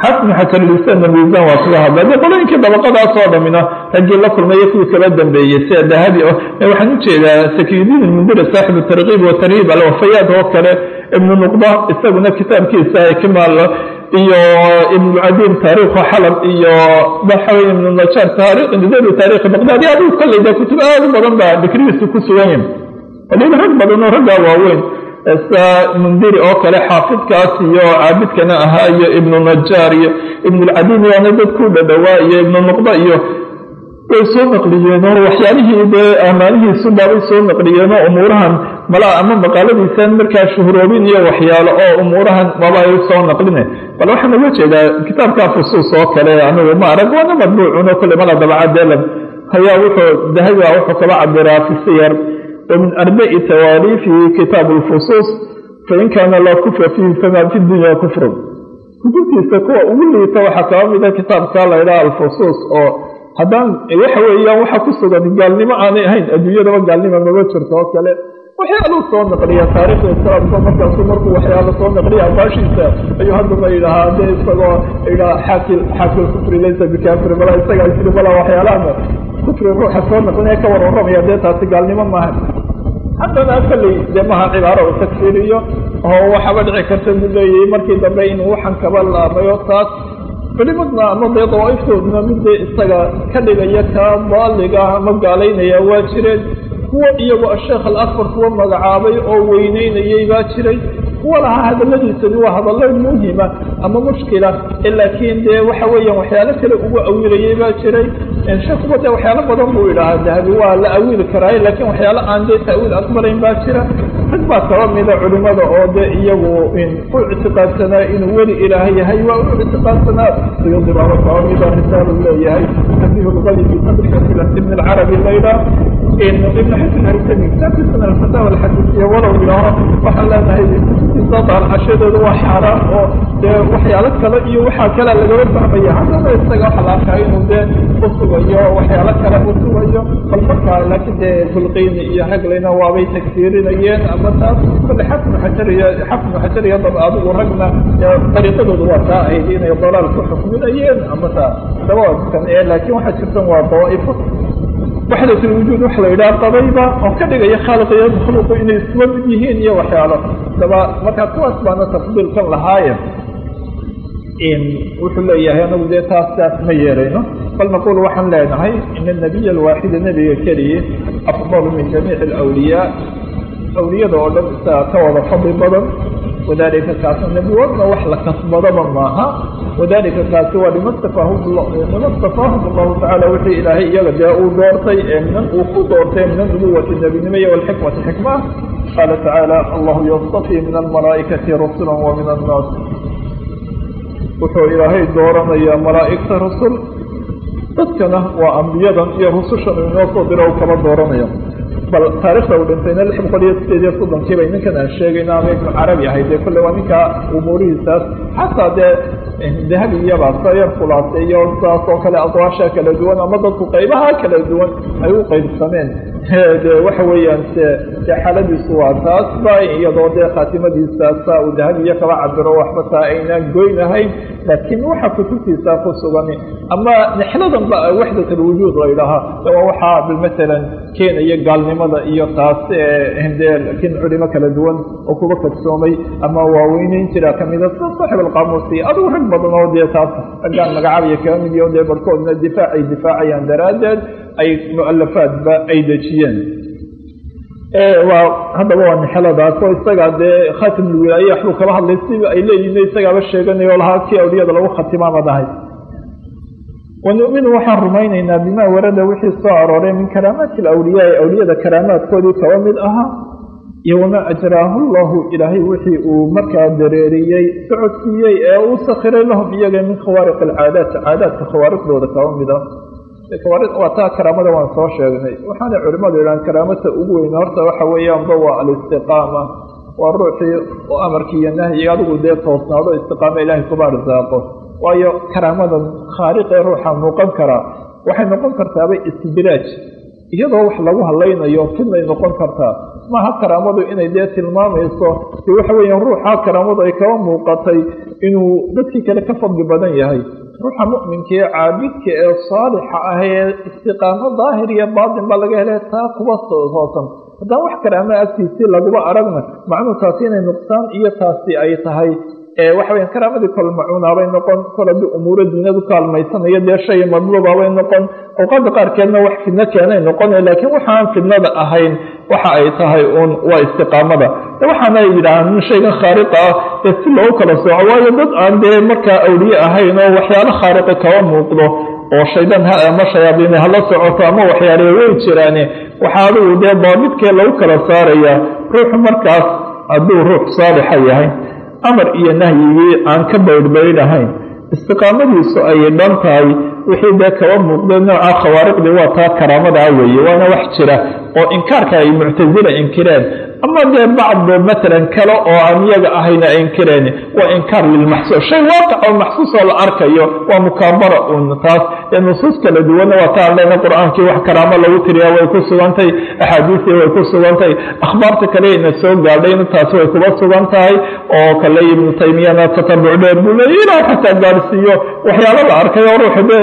[SPEAKER 1] Xafnu xasanlisanna miisaan waa kaga hadlaa. Dee qolooyinkii dabaqadaas oo dhamina raggii la kulmaya kuwii kaba dambeeyey sida dahabi waxaan u jeedaa sakiyudiin ilmundira saaxibu tarkiib wa tarhiib alwafayaat oo kale ibnu nuqda isaguna kitaabkiisa ikmaal iyo ibnucadiim taariikhu xalab iyo baxawy ibnu najaar nidaru taarikhi baqdaadi aduu kolley dee kutub aad u badan baa dikrigiisu ku sugan yahay. Waliba rag badan oo raggaa waaweyn. Sida mundiri oo kale xaafidkaas iyo caabidkana ahaa iyo ibnu najaar iyo ibnulcadiim waana dad ku dhadhowaa iyo ibnu nuqda iyo way soo naqliyeen oo waxyaalihii dee amaanihiisu baabay soo oo umuurahan malaa ama maqaaladiisan markaa shuhuroobin iyo waxyaalo oo umuurahan maba ay soo naqline. Bal waxaan uga jeedaa kitaabka fusuus oo kale anigu ma arag waana madbuucun oo kale mala dabacadeelan ayaa wuxuu dahabiga wuxuu kaba cabiraa fi siyar wa min arbaci tawaaliifihi kitaabu lfusuus fain kaana laa kufra fiihi fama fi dunya kufrun. Kutubtiisa kuwa ugu liita waxaa kaba mida kitaabka la ydhaha alfusuus oo haddaan waxa weeyaan waxa ku sugan gaalnimo aanay ahayn adduunyadaba gaalnima maba jirto oo kale waxyaaluu soo naqliya taariikhda islaamka markaasu markuu waxyaalo soo naqliya afaashiisa ayuu haddana yidhahaa dee isagoo yidhaha xaakil xaakil kufri laysa bikafri mala isagaa jiri mala waxyaalahan kufri ruuxa soo naqlinaya ka war warramaya dee taasi gaalnimo maaha haddana kolley dee maha cibaaro u tagfiiriyo oo waxaaba dhici karta buu leeyahay markii dambe inuu waxan kaba taas culimadna ama dee dawaaiftooduna midee isaga ka dhigaya kaa daaliga ama gaalaynaya waa jireen kuwa iyagoo asheekh alakbar kuwa magacaabay oo weyneynayay baa jiray kuwa lahaa hadalladiisani waa hadallo muhima ama mushkila. Laakiin dee waxa weeyaan waxyaalo kale ugu awilayay baa jiray. Sheekuba dee waxyaalo badan buu idhahaa dahabi waa la awiili karaaye laakiin waxyaalo aan dee ta'wiil aqbalayn baa jira. Rag baa kaba mida culimada oo dee iyagu u ictiqaadsanaa inuu weli ilaahay yahay waa u ictiqaadsanaa. Suyuudi kaba mida risaalu leeyahay. Tabihu lgali bisadrika ibn alcarabi layla. Ibn xasan haytami kitaabkiisana alfataawa alxadiisiya walow yidhaaho waxaan leenahay kutubtiisa daalcashadeedu waa xaaraan oo dee waxyaalo kale iyo waxaa kale lagaba fahmaya haddana isaga waxa la arkaa inuu dee usugayo waxyaalo kale usugayo bal markaa laakiin dee bulqiini iyo raglina waabay tagfiirinayeen ama taas kale xafnu xajar iyo xafnu xajar iyo dab adigu ragna dariiqadoodu waa taa ahayd inay dalaal ku xukminayeen ama taa dabaadkan ee laakiin waxaa jirtan waa dawaa'ifo waxdat lwujuud waxa la yidhaha qabayba oo ka dhigaya khaaliq makhluuqu inay iskuba mid yihiin iyo waxyaalo. Daba markaa kuwaas baana tafdiilkan lahaaye wuxuu leeyahay anagu dee taas ma yeerayno. Bal naqul waxaan leenahay ina nabiy alwaaxida nebiga keliye afdalu min jamiici alawliyaa awliyada oo dhan isaga ka wada fadli badan wadalika kaasna nebigoodna wax la kasbadaba maaha. Wadalika kaasi waa lima stafaahu lima stafaahum allahu tacala wixii ilaahay iyaga dee uu doortay ee minan uu ku doortay min anubuwati nebinimo iyo walxikmati xikma. Qaala tacaala allahu yastafii min almalaa'ikati rusula wa min annaas. Wuxuu ilaahay dooranayaa malaa'igta rusul. Dadkana waa ambiyadan iyo rusushan inoo soo diro u kala dooranaya bal taarikhda uu dhintayna lix boqol iyo sideed iyo soddonkii bay ninkan aan sheegayna ama carabi ahayd. Dee kolle waa ninka umuurihiisaas xataa dee dahabi iyaba sayar khulaase iyo saas oo kale aqwaasha kala duwan ama dadku qaybaha kala duwan ay u qaybsameen <laughs> de waxa weeyaan se dee xaaladiisu waa taas ba iyadoo dee khaatimadiisaasa uu dahabi iyo kaba cabiro waxba taa aynaan goynahayn laakiin waxa kutubtiisa ku sugan ama nexladan ba waxdat alwujuud la yidhaahaa waa waxaa bilmatalan keenaya gaalnimada iyo taas de laakiin culimo kala duwan oo kuba kadsoomay ama waaweyneyn jira kamida saaxib alqaamuusi adigu rag badan oo dee taas raggaan magacaabaya kaga mid iyo dee barhkoodna difaac ay difaacayaan daraaddeed ay mualafaadba ay dejiyeen. Haddaba waa nexeladaas oo isagaa dee khaatimulwilaaya waxbuu kaba hadlay siba ay leeyihiin isagaaba sheeganayo lahaa kii awliyada lagu khatimaama dhahay wanu'minu waxaan rumaynaynaa bimaa warada wixii soo arooray min karaamaati alawliyaai awliyada karaamaadkoodii kaba mid ahaa iyo wamaa ajraahu llahu ilaahay wixii uu markaa dareeriyey socodsiiyey ee uu sakhiray lahum iyaga min khawaariq alcaadaat caadaadka khawaariqdooda kaba mid ah waa taa karaamada waan soo sheegnay. Waxaana culimmadu yidhahan karaamata ugu weyn horta waxa weeyaanba waa alistiqaama. Waa ruuxii oo amarkii iyo nahyiga adigu dee toosnaado istiqaama ilaahay kuba arsaaqo waayo karaamadan khaaliqee ruuxa muuqan karaa waxay noqon kartaaba istidraaj. Iyadoo wax lagu hadlaynayo fidnay noqon kartaa. Maaha karaamadu inay dee tilmaamayso? De waxa weeyaan ruuxa karaamadu ay kaba muuqatay inuu dadkii kale ka fadli badan yahay ruuxa mu'minka ee caabidka ee saalixa ah ee istiqaamo daahir iyo baatin baa laga helay taa kuba hoosan. Haddaan wax karaama agtiisii laguba aragna macnuu taasi inay nuqsaan iyo taasi ay tahay waxa weya karaamadii kol macuunaabay noqon kol haddii umuuro diinadu kaalmaysanayo dee shay madluubaabay noqon. Awqaada qaarkeedna wax fidno keenay noqon laakiin waxaan fidnada ahayn waxa ay tahay uun waa istiqaamada. Waxaana yidhaahaan shaygan khaariqa ah ee si loogu kala sooco waayo dad aan dee markaa awliye ahayn oo waxyaalo khaariqa kaba muuqdo oo shaydaan ha ama shayaadiine hala socoto ama waxyaale way jiraane waxaa adigu dee daabidkee lagu kala saaraya ruuxu markaas hadduu ruux saalixa yahay amar iyo nahyigii aan ka baydhbaydhahayn istiqaamadiisu ay dhan tahay wixii dee kaba muuqdee nooca khawaariqdii waa taa karaamadaa weeye waana wax jira oo inkaarka ay muctasila inkireen. Ama dee bacdo matalan kale oo aan iyaga ahayna inkireen waa inkaar lilmaxsuus shay waaqic oo maxsuus oo la arkayo waa mukaabara un. Taas ee nusuus kala duwanna waa taan leena qur'aankii wax karaamo lagu tiriyaa way ku sugantay axaadiistii way ku sugantay akhbaarta kale ina soo gaadhayna taasi way kuba sugan tahay oo kale ibnu taymiyana tatabuc dheer buu leeya ilaa xataa gaadhsiiyo. Waxyaalo la arkay oo ruuxu dee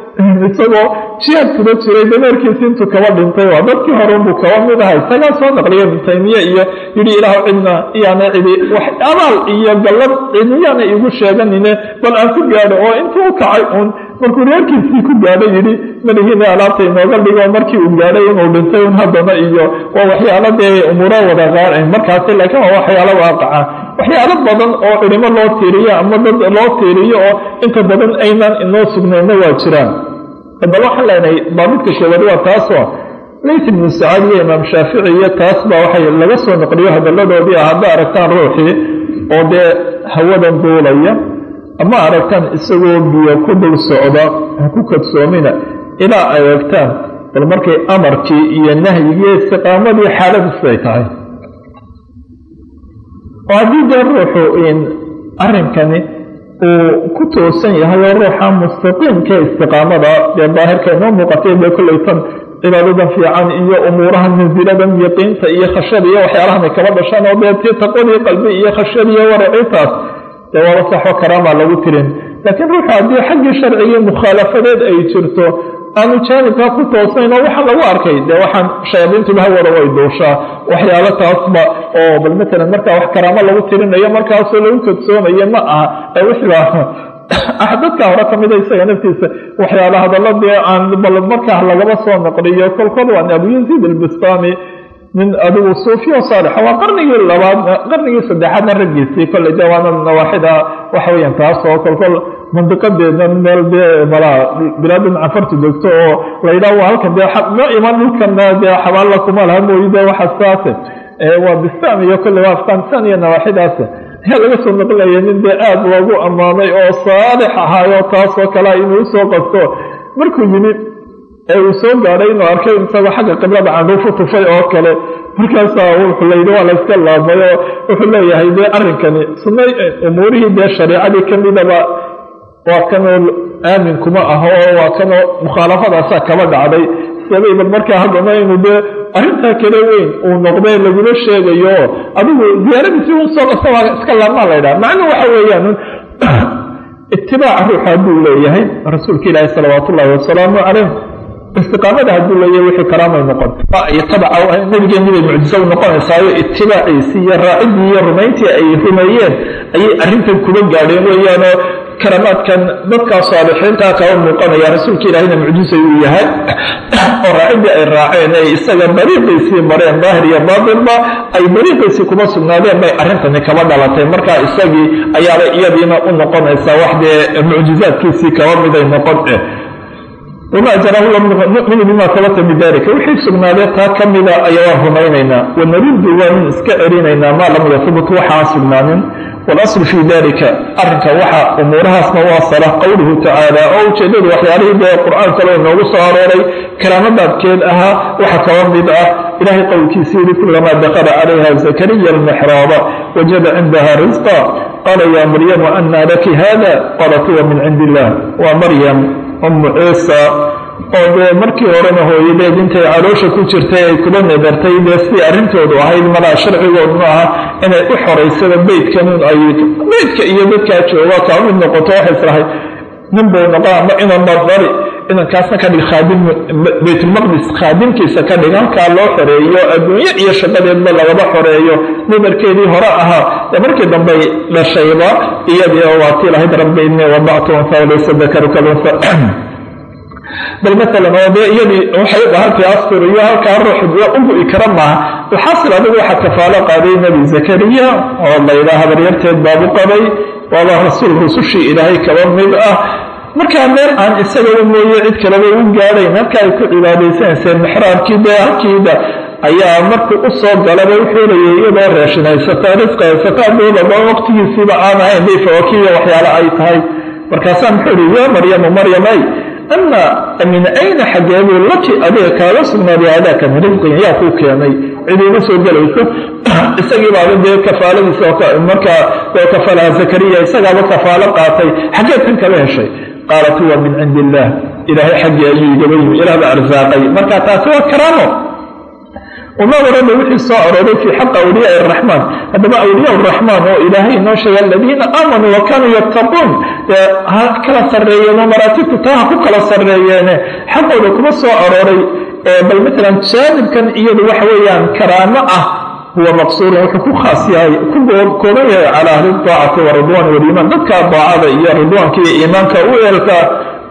[SPEAKER 1] <laughs> isagoo jihaad kula jiray dameerkiisi intuu kaba dhintay waa dadkii horeunbuu kaba mid aha isagaa soo naqliya ibnu taymiye iyo yidhi ilaah cidna iyaana cidi wax abaal iyo gallad cidniyaana iigu sheeganine bal aan ku gaadho oo intuu kacay uun markuu reerkiisii ku gaadho yidhi. Malihiina alaabta inooga dhigo markii uu gaadhay inuu dhintay un haddana iyo waa waxyaalo dee umuuro wada qaar markaasi laakiin waa waxyaalo waaqaca waxyaalo badan oo culimo loo tiiriyo ama dad loo tiiriyo oo inta badan aynaan inoo sugnayna waa jiraan bal waxaan leenahay daabidka koowaad waa taasoo layt ibnu sacaad iyo imaam shaafici iyo taas baa waxay laga soo noqliyo hadalladoodii ah hadda aragtaan ruuxii oo dee hawadan duulaya ama aragtaan isagoo biyo ku dul socda ha ku kadsoomina ilaa ay egtaan bal markay amarkii iyo nahyigii istiqaamadii xaaladiis bay tahay. Oo haddii dee ruuxu arrinkani uu ku toosan yahay oo ruuxa mustaqiimka istiqaamada. Dee daahirka inoo muuqatay dee kollay tan cibaadadan fiican iyo umuurahan mansiladan yaqiinta iyo khashada iyo waxyaalahan ay kaba dhashaan oo dee taqwadii qalbi iyo khashadiiyo waracintaas dee waaba saxo karaamaa lagu tirin. Laakiin ruuxu haddii xaggii sharcigii mukhaalafadeed ay jirto aanu jaanibkaa ku toosayn oo waxaa lagu arkay. Dee waxaan shayaadiintuba hawada way duushaa waxyaalo taasba oo bal matalan markaa wax karaamo lagu tirinayo markaasoo lagu kadsoomayo ma aha. Ee wixbaa <laughs> dadka hore ka mida isaga naftiisa waxyaala hadallo dee aan bal markaa lagaba soo noqliyo kolkol waan abu yaziid albistami nin adigu suufiyo saalixa. Waa qarnigii labaad qarnigii saddexaadna raggiisii kolley dee waana nawaaxida waxa weeyaan taas oo kolkol mandiqadeedna meel dee malaa bilaadan cafartu degto oo layidhaha waa halkan dee ma iman dhulkana dee xabaalla kuma laha mooyi dee waxa saase waa bistam iyo kolley waa afghanistan iyo nawaaxidaas ayaa laga soo noqlaya nin dee aada loogu ammaanay oo saalix ahaayo taasoo kalea inuu u soo qabto markuu yimid ee uu soo gaadhay inuu arkay isagoo xagga qiblada canduufu tufay oo kale markaasaa wuxuu layidhi waa layska laabmay oo wuxuu leeyahay dee arrinkani sunna umuurihii dee shareicadii ka midaba waa kanoo aamin kuma aho oo waa kanoo mukhaalafadaasaa kaba dhacday. Sabay bal markaa haddana inuu dee arrintaa kale weyn uu noqday laguma sheegayo? Adigu diyaaradiisi un soo qasta waa iska laabmaa la ydhaha macnuu waxa weeyaan <clears throat> itibaaca ruuxa hadduu leeyahay rasuulka ilaahi salawaatu ullahi wasalaamu caleyh istiqaamada hadduu leeyahay wixii karaamay noqon itabaca nabigeenibay mucjiso u noqonaysaayo itibaaciisii iyo raaciddii iyo rumayntii ay rumeeyeen ayay arrintan kuba gaadheen weeyaanoo karamaadkan dadkaa saalixiintaa kaba muuqanaya rasuulka ilaahina mucjisa uu yahay oo raaciddii ay raaceen ay isaga dariiqiisii mareen daahir iyo baatilba ay dariiqiisii kuma sugnaadeen bay arrintani kaba dhalatay. Markaa isagii ayaaba iyadiina u noqonaysaa wax dee mucjizaadkiisii kaba miday noqon wma jarahu numinu bima sabata bidalika wixii sugnaadee taa ka mida ayawaan rumaynaynaa. Wanaruddu waanin iska celinaynaa maa lam yahbut waxaan sugnaanin walaslu fii dalika arrinka waxa umuurahaasna waa sala. Qowluhu tacaala oo ujeedadu waxyaalihii dee qur'aan kale inoogu soo arooray karaamadaadkeed ahaa waxa kaba mid ah. Ilahay qowlkiisa yidhi kulamaa dakala calayha zakariya almixraaba wajada cindaha risqa qaala ya maryamu anaa laki hada qaalat huwa min cindi illah waa maryam umu ciisa oo dee markii horena hooyadeed intay caloosha ku jirtay ay kuba nadartay dee sidii arrintoodu ahayd malaa sharcigoodnu aha inay u xoraysada beydkanun ay beydka iyo dadkaa jooga kaa mid noqoto waxay israhay nin buu noqon ama inan badari inankaasna ka dhig khaadim baytulmaqdis khaadimkiisa ka dhig halkaa loo xoreeyo adduunye iyo shaqadeedba lagaba xoreeyo. Nadarkeedii hore ahaa dee markii dambey dhashayba iyadii waa tii lahayd rabbi innii wadactu unfa walaysa dakaruka bal maalan oo dee iyadii waxay u bahantay astur iyo halkaa ruux u bu'i kara maaha alxaasil adigu waxaa kafaalo qaaday nebi zakariya oo layidhaha habaryarteed baabu qabay waaba rasuul rusushii ilaahay kaba mid ah. Markaa meel aan isagaba mooye cid kaleba u gaadhayn halka ay ku cibaadaysanayseen mixraabkii dee halkiida ayaa markuu u soo galaba wuxuu leeyay iyadoo reeshin haysataa risqa haysataa doolaba waqtigiisiiba aan ahayn day waxyaale ay tahay. Markaasaa muxuu ihi yaa maryamu maryamay ama min ayna xageebuu laki adiga kaaga sugnaaday aadaaka min risqin yaa kuu keenay cid uga soo gelayso isagii baaba dee kafaaladiisa markaa oo kafalaha zakariya isagaaba kafaalo qaatay xageed tan kala heshay qaalat huwa min cindi illaah ilaahay xaggii ayuu igaba yimi ilaah baa arsaaqay marka taasi waa karaamo uma warada wixii soo arooray fii xaq awliyaai araxmaan haddaba awliyaa araxmaan oo ilaahay inoo sheegay aladiina aamanuu wa kaanuu yattaquun. Dee ha kala sarreeyeeno maraatibtu taa ha ku kala sarreeyeene. Xaqooda kuma soo arooray bal matalan jaanibkan iyadu waxa weeyaan karaamo ah huwa maqsuurun wuxuu ku khaas yahay ku kooban yahay calaa ahli daacati waridwaan waliimaan dadka daacada iyo ridwaanka iyo iimaanka u eelka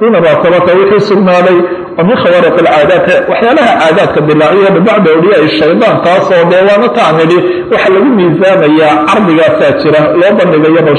[SPEAKER 1] duna baa sabata wixii sugnaaday wa min khawaariq alcaadaat waxyaalaha caadaadka dilaaciya bacda awliyaai shaydaan taasoo dee waana taan nidhi waxaa lagu miisaamayaa cardigaasaa jira loo bandhigayo bal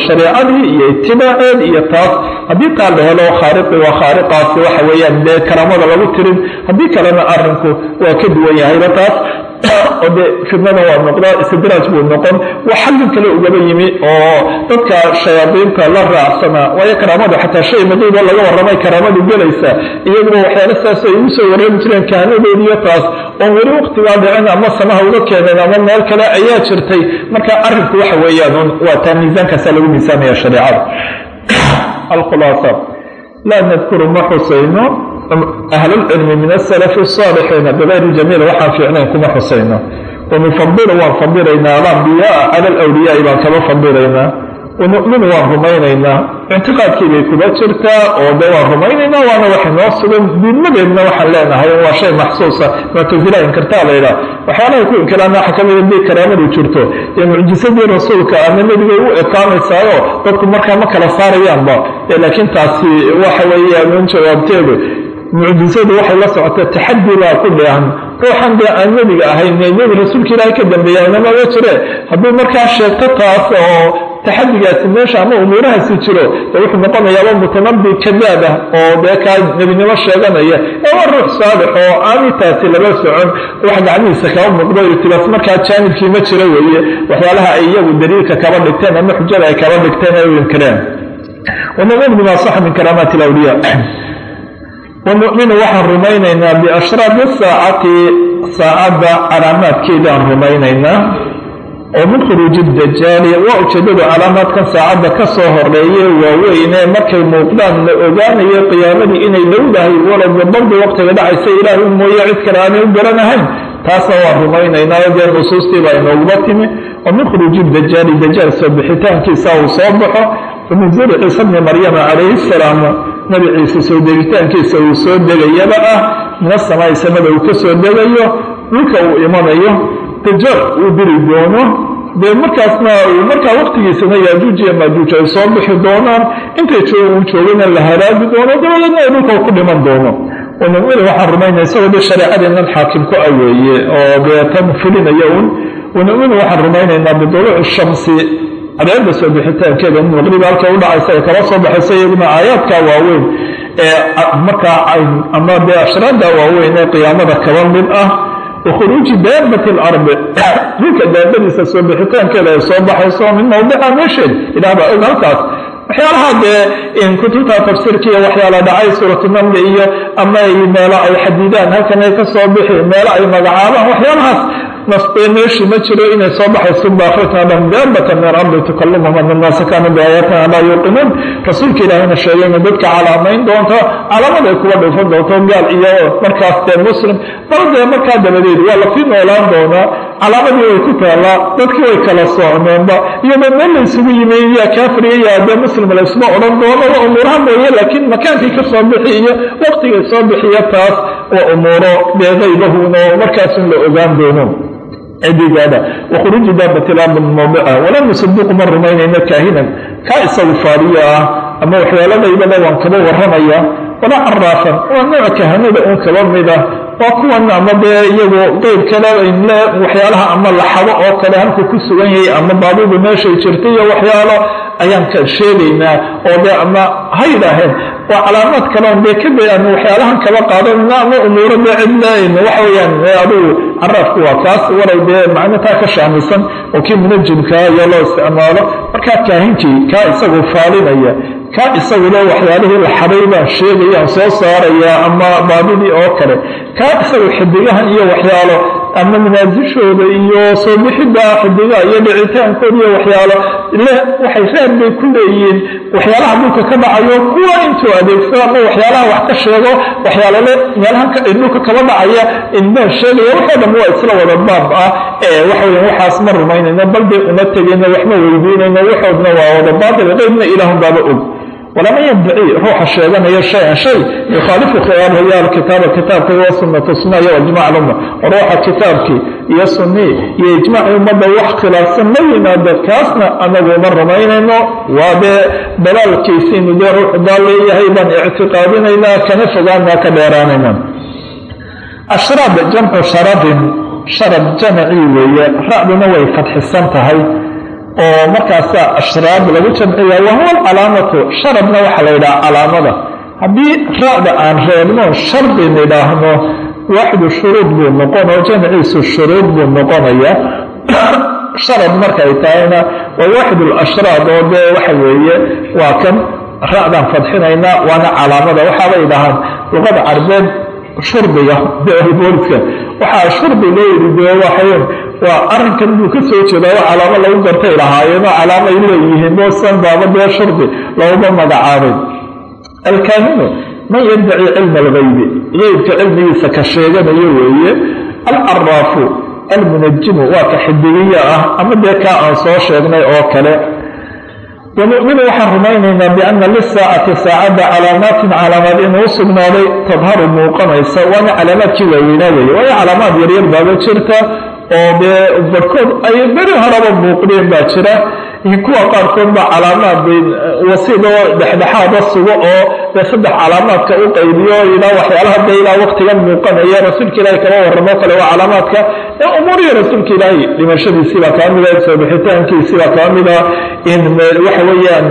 [SPEAKER 1] iyo itibaaceed iyo taas. Haddii taa la helo khaariqi waa khaariqaasi waxa weeyaan dee karaamada lagu tirin haddii kalena arrinku waa ka duwan yahayba taas <coughs> oo dee fidnada waa noqdaa istidraaj buu noqon. Wax xaggin kale ugaba yimi oo dadka shayaadiinta la raacsanaa waayo karaamadu xataa shay maqiiboo laga warramay karaamadu gelaysa. Iyaguba waxyaala saas ay ugu soo warrami jireen kaanadoodiyo taas. Oon weli waqtigaa dhicin ama samaha uga keeneen ama meel kale ayaa jirtay. Marka arrinku waxa weeyaan waa taa miisaankaasaa lagu miisaamaya shareecada <coughs> alkhulaasa. Laa nadkuru ma xusayno ahlulcilmi min asalafi asaalixiina bigayri jamiil waxaan fiicnayn kuma xusayno. Wanufadilu waan fadilaynaa alambiyaaa cala alwliyaai baan kaba fadilaynaa wanuminu waan rumaynaynaa. Ictiqaadkii bay kuba jirtaa oo de waan rumaynaynaa waana wax inoo sugan. Diidmadeedna waxaan leenahay waa shay maxsuusa muctasila inkartaa laydhaah waxyaalaha ku inkiraana waxa ka mid haddii karaamadu jirto. Dee mucjisadii rasuulka ama nebigay u ekaanaysaayo dadku markaa ma kala saarayaanba laakiin taasi waxa weeyaan un jawaabteedu mucjisadu waxay la socota taxadi baa ku dheehan ruuxan dee aan nebiga ahayn nebi rasuulka ilaahay ka dambeeya inamama jire. Hadduu markaa sheegto taas oo taxadigaasi meesha ama umuurahaasi jiro dee wuxuu noqonayaaba mutanabi kadaab ah oo dee kaa nebinimo sheeganaya ee waa ruux saalix oo aanitaasi laba socon. Wax gacmihiisa kaba muuqdo irtibaas markaa jaanibkii ma jiro weeye. Waxyaalaha ay iyagu daliilka kaba dhigteen ama xujada ay kaba dhigteen ay u inkireen wanamuun bima saxa min karaamaati alawliya wanuminu waxaan rumaynaynaa biashraabi saacati saacadda calaamaadkeedaan rumaynaynaa oo min khuruuji dajaali waa ujeedadu calaamaadkan saacadda ka soo horeeye waaweyne markay muuqdaan la ogaanayo qiyaamadii inay dhowdahay walowba bardu waqtiga dhacaysa ilaahay mooye cid kale aanay u garanahayn taasna waan rumaynaynaa dee nusuustii baa inooguba timi. Oo min khuruuji dajaali dajaal soo bixitaankiisa uu soo baxo. Faminzuli ciisa bni maryama calayhi salaam nabi ciise soo degitaankiisa uu soo degayaba ah. Min asamaai samada uu ka soo degayo dhulka uu imanayo dajaal uu diri doono. Dee markaasna markaa waqtigiisana yaajuuj iyo maajuuj ay soo bixi doonaan intay uu joogana la halaagi doono dabadeedna ay dhulka ku dhiman doono. Wanuminu waxaan rumaynaya isagoo dee shareecadeennan xaakim ku aweeye oo dee tan fulinaya un wanuminu waxaan rumaynaynaa biduluuci shamsi. Cadeeda soo bixitaankeeda in halka u dhacaysa ay kala soo baxaysa iyaguna aayaadka waaweyn. Ee markaa ama dee ashraada waaweyn ee qiyaamada kaba mid ah wa khuruuji daabati alardi dhulka daabadiisa soo bixitaankeeda ay soo baxayso min mawdica meesheed ilaah baa og halkaas waxyaalaha dee kutubta tafsiirka iyo waxyaala dhacay suuratu namli iyo ama meelo ay xadidaan halkan ay ka soo bixi meelo ay magacaabaan waxyaalahaas nasbee meeshii ma jiro inay soo baxayso daabatan min ardi tukallimuhum ana annaasa kaanuu biaayaatina laa yuuqinuun rasuulka ilaahayna sheegay dadka calaamayn doonto calaamad ay kuga dhufan doonto gaal iyo markaas dee muslim bal dee markaa dabadeed waa la sii noolaan doonaa calaamadii way ku taallaa dadkii way kala socneenba iyadoo meel la isugu yimi yaa muslim laysma odhan doono waa umuuraha mooye laakiin makaankii ka bixi iyo waqtigay soo bixiya taas waa umuuro dee oo markaasun la ogaan doono cidigaada wakhuruuji daabati lardi min mawdica. Walaa nusadiqu ma rumaynayna kaahinan. Kaa isagu faariya ah ama waxyaaladaydaba waan kaba warramaya walaa caraafan waa nooc kahanada un kaba mid ah. Waa kuwan ama dee iyagu qeyb kale le waxyaalaha ama laxado oo kale halku ku sugan yahay ama baadidu meeshay jirta iyo waxyaalo ayaan ka sheegaynaa oo dee ama ha yidhaaheen waa calaamaad kaleon dee kada aan waxyaalahan kaba qaadanayna ama umuuro dee cidlayn waxa weyaan adugu caraafku waa kaas walay dee macnataa ka shaamisan oo kii munajimkaa iyo loo isticmaalo. Markaa kaahinkii kaa isagu faalinaya kaa isaguna waxyaalihii la xaday baan sheegayaan soo saarayaa ama baadidii oo kale. Kaa isagu xidigahan iyo waxyaalo ama manaasishooda iyo soo bixidda xidigaha iyo dhicitaankooda iyo waxyaalo le waxay reer bay ku leeyihiin. Waxyaalaha dhulka ka dhacayo kuwa intuu adeegsado ama waxyaalaha wax ka sheego waxyaalole meelahan dhulka kaba dhacaya inbaan sheegaya waxoo dhan waa isla wada baab ah. Ee waxaweya waxaas ma rumaynayno bal bay uma tegayno waxma weydiinayno waxoodna waa wada baatil qeybna ilaahun baaba og walama yaddaci ruuxa sheeganaya shay-an shay yukhaalifu khiyaaraya alkitaaba kitaabka iyo sunnata sunna iyo ijmac lumma ruuxa kitaabkii iyo sunnii iyo ijmaaci ummadda wax khilaafsan la yimaado kaasna anagu ma rumaynayno. Waa dee dalaalkiisiinu dee ruuxu daal leeyahay baan ictiqaadinaynaa kana fogaanaa ka dheeraanaynaa. Ashraab jamcu sharabin sharab jamacii weeye ra'duna way fadxisan tahay oo markaasaa ashraab lagu jamciya wahuwa alcalaamatu sharabna waxaa la yidhaha calaamada. Haddii ra'da aan reebno shardi nidhaahno waaxidu shuruud buu noqon oo jamciisu shuruud buu noqonaya. <coughs> Sharad markay tahayna waa waaxid lashraad oo dee waxa weeye waa kan ra'daan fadxinaynaa waana calaamada. Waxaabay dhahaan luqada carbeed shurbiga booliska. Waxaa shurbi loo yidhi dee waxayn waa arrinkan buu ka soo jeedaa wa calaamo lagu gartay lahaayeenoo calaamay leeyihiin moosan baaba dee shurbi laguma magacaabay. Alkaahinu man yaddaci cilma algaybi geybka cilmigiisa ka sheeganayo weeye alcaraafu almunajimu waa ka xidigiya ah ama dee kaa aan soo sheegnay oo kale. Wanuminu waxaan rumaynaynaa biana lisaacati saacadda calaamaatin calaamaad inuu sugnaaday tadharu muuqanaysa waana calaamaadkii waaweynaa weeye waayo calaamaad yaryar baaba jirta oo dee ay beri horaba muuqdeen baa jira. Kuwa qaarkood baa calaamaad wasiidoo dhexdhexaada sugo oo dee saddex calaamaadka u qaybiyo ilaa waxyaalaha dee ilaa waqtigan muuqanaya rasuulka ilaahi kama warramo kale waa calaamaadka ee umuurihii rasuulka ilaahi dhimashadiisiibaa kaa mida soo bixitaankiisiibaa kaa mida in waxa weeyaan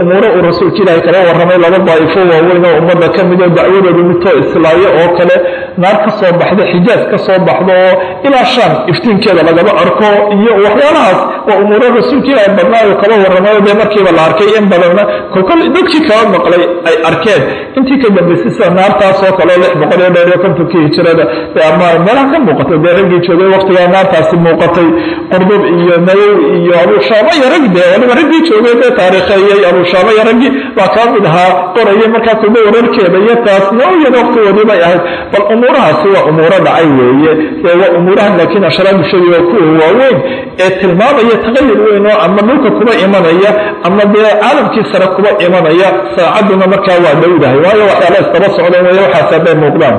[SPEAKER 1] umuuro uu rasuulka ilaahi kama warramay laba daa'ifo waaweyn oo ummadda ka mid oo dacwadoodu midtoo islaayo oo kale naar ka soo baxda xijaaj ka soo baxda oo ilaa shaan iftiinkeeda lagaba arko iyo waxyaalahaas waa umuuro rasuulka ilaahi badnaayo kaba warramayo dee markiiba la arkay in badanna kolkol dadkii kaba maqlay ay arkeen intii ka dambaysay sida naartaasoo kaleo lix boqol iyo dheer iyo kontonkii hijirada ama meelaha ka muuqata dee joogay waqtigaa naartaasi muuqatay. Qurdub iyo nawow iyo abushaama iyo rag dee waliba raggii joogay dee taariikheeyey abushaama iyo raggii baa kaa mid ahaa qorayay markaa kulba wararkeeda iyo taas nawoyan waqtigoodii bay ahayd. Bal umuurahaasi waa umuuro dhacay weeye waa umuurahan laakiin ashraadu shadi waa kuwa waaweyn ee tilmaamaya taqayur weyn oo ama dhulka kuba imanaya ama dee caalamkii sare kuba imanaya saacadduna markaa waa dhowdahay waayo waxyaala isdaba socdeen weeye waxaas hadday muuqdaan.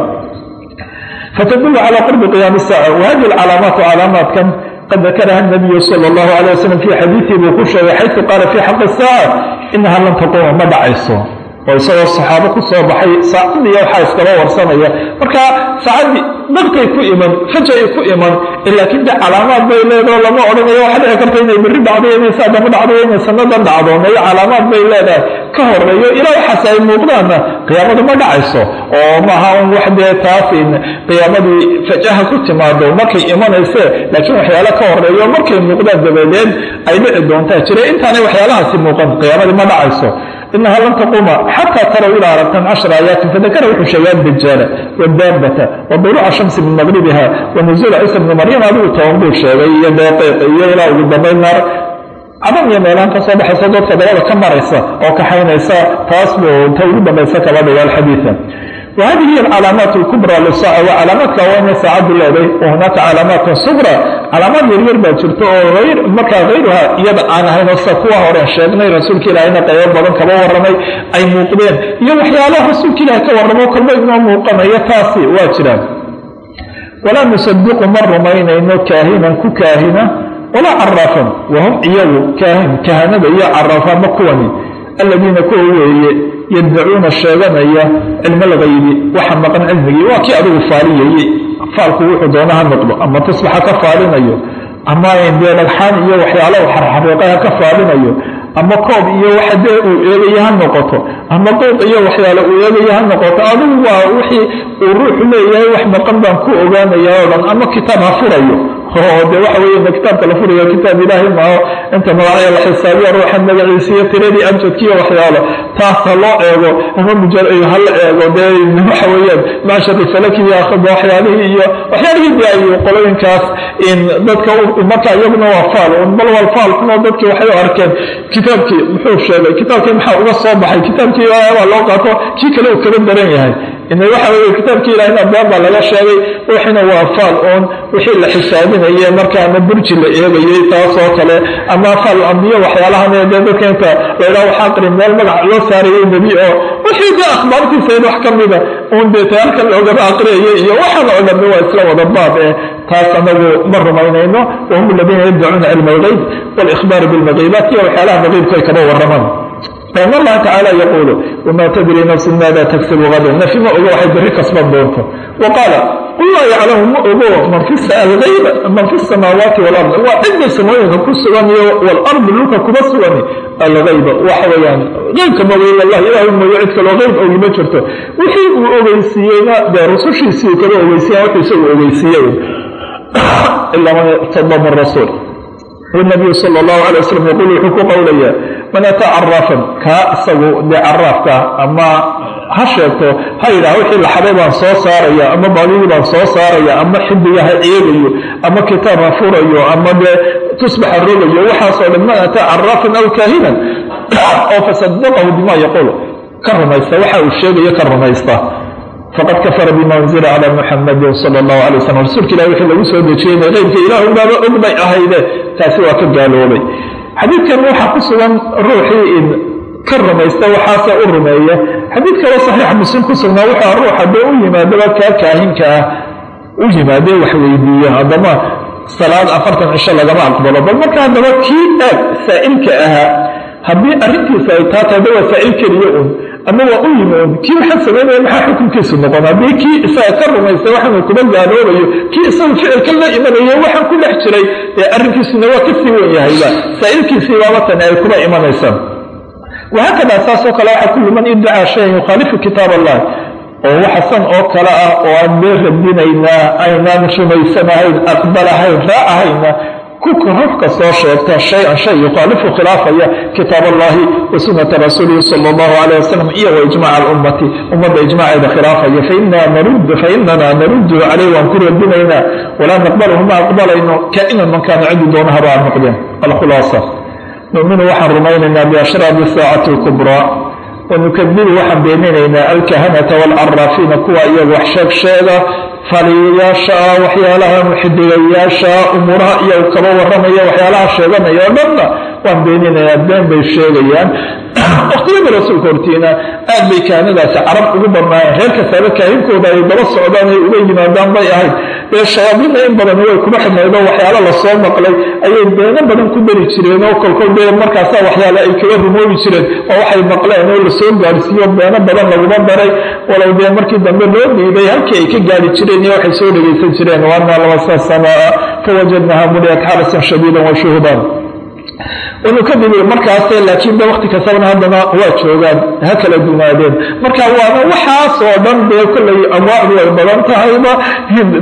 [SPEAKER 1] Fatadulu calaa qurbi qiyaami saaca wahadi alcalaamaatu calaamaadkan qad dakaraha nabiyu sala allahu calay wasalam fii xadiidihi buu ku sheegay xaysu qaala fii xaqi saaca inaha lan taquuma ma dhacayso oo isagoo saxaabo ku soo baxay saacadii waxaa iskaba warsanaya. Marka saacaddii daqtay ku iman fajay ku iman laakiin de calaamaad bay leedaho lama odhanayo. Waxaa dhici karta inay berri dhacday inay saadama dhacday inay sanadan dhacdo meeyo calaamaad bay leedahay. Ka horeeyo ilaa waxaas ay muuqdaanna qiyaamadu ma dhacayso oo maaha un wax dee taasin qiyaamadii fajaha ku timaado markay imanayse laakiin waxyaala ka horeeyo markay muuqdaan dabadeed ay dhici doontaa jira intaanay waxyaalahaasi muuqan qiyaamadii ma dhacayso inaha lan taquuma xataa taraw ilaa aragtan cashra aayaatin fadakara wuxuu sheegaa dajaala wadaabata waduruuca shamsi min maqribiha wanuzuula ciisa bni maryam adigu toban buu sheegay iyo deeqeyq iyo ilaa ugu dambayn naar cadan iyo meelaan ka baxaysa dadka dabada ka maraysa oo kaxaynaysa taas buu ta ugu dambaysa kaba dhiga alxadiida وهذه هي العلامات الكبرى للساعة وعلامات كوين ساعد الله وهناك علامات صغرى علامات يرير بجرت غير مكا غيرها يبقى أنا هنا الصفوة ورا شيخنا رسول كلا هنا قيام بدن كما ورمي أي موقدين يوحي على رسول كلا كورمو كما إنه موقنا يتاسي واجرا ولا نصدق مر مين إنه كاهنا ككاهنا ولا عرافا وهم إياه كاهن كهنة إياه عرافا مكوني الذين كوي yaddacuuna sheeganaya cilmo lgaybi waxa maqan cilmigii waa kii adigu faaliyayey. Faalku wuxuu doona ha noqdo ama tusbaxa ka faalinayo ama dee dhagxaan iyo waxyaalo xarxariiqaha ka faalinayo ama koob iyo waxa dee uu eegaya ha noqoto ama quuq iyo waxyaalo uu eegaya ha noqoto adigu waa wixii uu ruuxu leeyahay wax maqan baan ku ogaanaya oo dhan ama kitaab ha furayo oo de waxa weeye kitaabka la furayo kitaab ilaahay maaho inta magacya la xisaabiya ruuxa magaciisa iyo tiradii abjadkiiyo waxyaalo. Taas ha loo eego ama mujar ha la eego dee waxa weeyaan maashari falaki iyo akhada waxyaalihii iyo waxyaalihii de ay qolooyinkaas in dadka marka iyaguna waa faal bal wal faalkuna dadkii waxay u arkeen. Kitaabkii muxuu sheegay kitaabkii maxaa uga soo baxay? Kitaabkii waa loo qaato kii kale uu kaga daran yahay waxa weeye kitaabkii ilahina been baa laga sheegay wixina waa faal oon wixii la xisaabinaye marka ama burji la eegayey taasoo kale ama faal ambiyo waxyaalahan dee dadka inta laydhaha wax aqri meel magac loo saarayay nebi oo wixii dee akhbaartiisa in wax ka mida uun dee tayaalkan loogaba aqriyayay iyo waxaan oo dhammi waa isla wada baab eh. Taas anagu ma rumaynayno wahum aladiina yaddacuuna cilma algayb walikhbaaru bilmagiibaat iyo waxyaalaha magiibka ay kaba waramaan fain allaha tacaala yaquulu wamaa tadri nafsun maada tagsibu gadan nafi ma ogo waxay berri kasban doonto wa qaala qul laa yaclamu ma ogo man fi samaawaati walard waa cidda samooyinka ku sugan iyo walardi dhulka kuma sugani algayba waxa weeyaan qeybka maogeyn allah ilaahay mooyo cid kaloo qeyb ogi ma jirto wixii uu ogeysiiyeyna dee rusushiisii kala ogeysiiyan wuxuu isagu ogeysiiyey ilaa man irtada min rasuul wnabiyu sal allahu alay wasalam yaquul wuxuu ku qowlayaa man ataa caraafan kaa isagu dee ama ha sheegto ha yidhaha wixii laxaday baan soo saaraya ama baadidii baan soo saaraya ama xidiga ha eegayo ama kitaab ha furayo ama dee tusbax ha rogayo waxaasoo dhan man ataa aw kaahinan. <coughs> Oo fasadaqahu bima yaquul ka rumaysta waxa uu sheegayo ka rumaysta faqad kafara bima unzila calaa muxamadin sala allahu alay wasalam rasuulka ilahi wixii lagu soo dejiyeyna qeybka ilaahu baaba og bay ahayde taasi waa ka gaaloobay xadiidkan waxaa ku sugan ruuxii ka rumaysta waxaase u rumeeya xadiid kaloo saxiixa muslim ku sugnaa wuxua ruux haddee u yimaadaba kaa kaahinka ah u yimaadee wax weydiiyo haddama salaad afartan cisho lagama aqbalo bal marka haddaba kii aad saa'ilka ahaa haddii arrintiisa ay taa tahay waa saa'il keliya un waa u yimi un kii waxaa samaynaya maxaa xukunkiisu noqon? Haddii kii isaga ka rumaysta waxaanu kuma gaaloobayo kii isagu ficilka la imanayo waxaan ku dhex jiray. Arrinkiisuna waa ka sii wen yahayba saa'ilkiisii baaba tani ay kuma imanaysaan. Wahaakadaa saasoo kale waxaa kulli man iddacaa shayan yukhaalifu kitaab allah oo waxasan oo kale ah oo aan bee radinaynaa aynaan rumaysanahayn aqbalahayn raacahayna kuka ruux kastoo sheegta shay-an shay yukhaalifu khilaafaya kitaab allahi wa sunnata rasuulihi sala allahu calayh wasalam iyo wa ijmaca alummati. Ummadda ijmaaceeda khilaafaya fainana narudduhu caleyh waan ku radinaynaa walaa naqbaluhu ma aqbalayno kainan man kaana cidi doona haba aan noqdeen. Alkhulaasa. Numinu waxaan rumaynaynaa biashraabi saacati alkubraa wanukadibu waxaan beeninaynaa alkahanata waalcaraafiina kuwa iyaga wax sheeg sheega faliyayaasha waxyaalaha muxidigayaasha umuuraha iyagu kaba waramaya waxyaalaha sheeganaya oo dhanna waan beeninayaa been bay sheegayaan. Waqtiyada rasuulka hortiina aad bay kahanadaasi carab ugu badnaayeen. Reer kastaaba kaahinkooda ay daba socdaan ay uga yimaadaan bay ahayd. Dee shayaadiinna in badan way kuma xidhnayd oo waxyaalo la soo maqlay. Ayay beeno badan ku dari jireen oo kolkol dee markaasaa waxyaale ay kaga rumoobi jireen oo waxay maqleen oo la soo gaarsiiyo. Beeno badan laguma daray walow dee markii dambe loo dhiibay halkii ay ka gaari jireen iyo waxay soo dhegaysan jireen. Waana labasa samaa fawajadnaha muliyat xarasan shadiidan wa shuhudan wanukadibu markaase laakiin de wakti kastabana haddana waa joogaan ha kala dunaadeen marka waana waxaasoo dhan dee kollay anwaacdu ay badan tahayba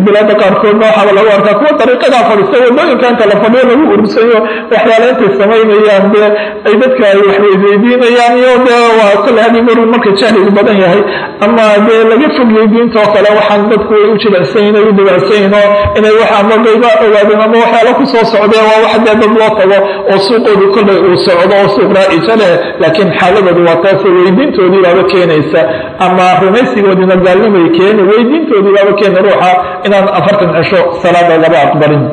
[SPEAKER 1] bilaada qaarkoodna waxaaba lagu arkaa. Kuwa dariiqadaa fadhiista waddooyinka inta la fadhiyo lagu urursayo waxyaala intay samaynayaan dee ay dadka ay wax weydiinayaan iyo dee waa kollay haddii mar marka jahligu badan yahay. Ama dee laga fogiyey diintoo kale waxaan dadku way u jilicsanyin ay u dhibacsanyin oo inay wax ama gayba ogaadeen ama waxyaala ku soo socdeen waa wax dee dad loo tago oo suuqoodu kolbay uu socdo oo suuq raaciso leh laakiin xaaladooda waa taasoo weydiintoodiibaaba keenaysa. Ama rumaysigoodina gaalnimay keeni weydiintoodiibaaba keeni ruuxa inaan afartan cisho salaada laba aqbalin.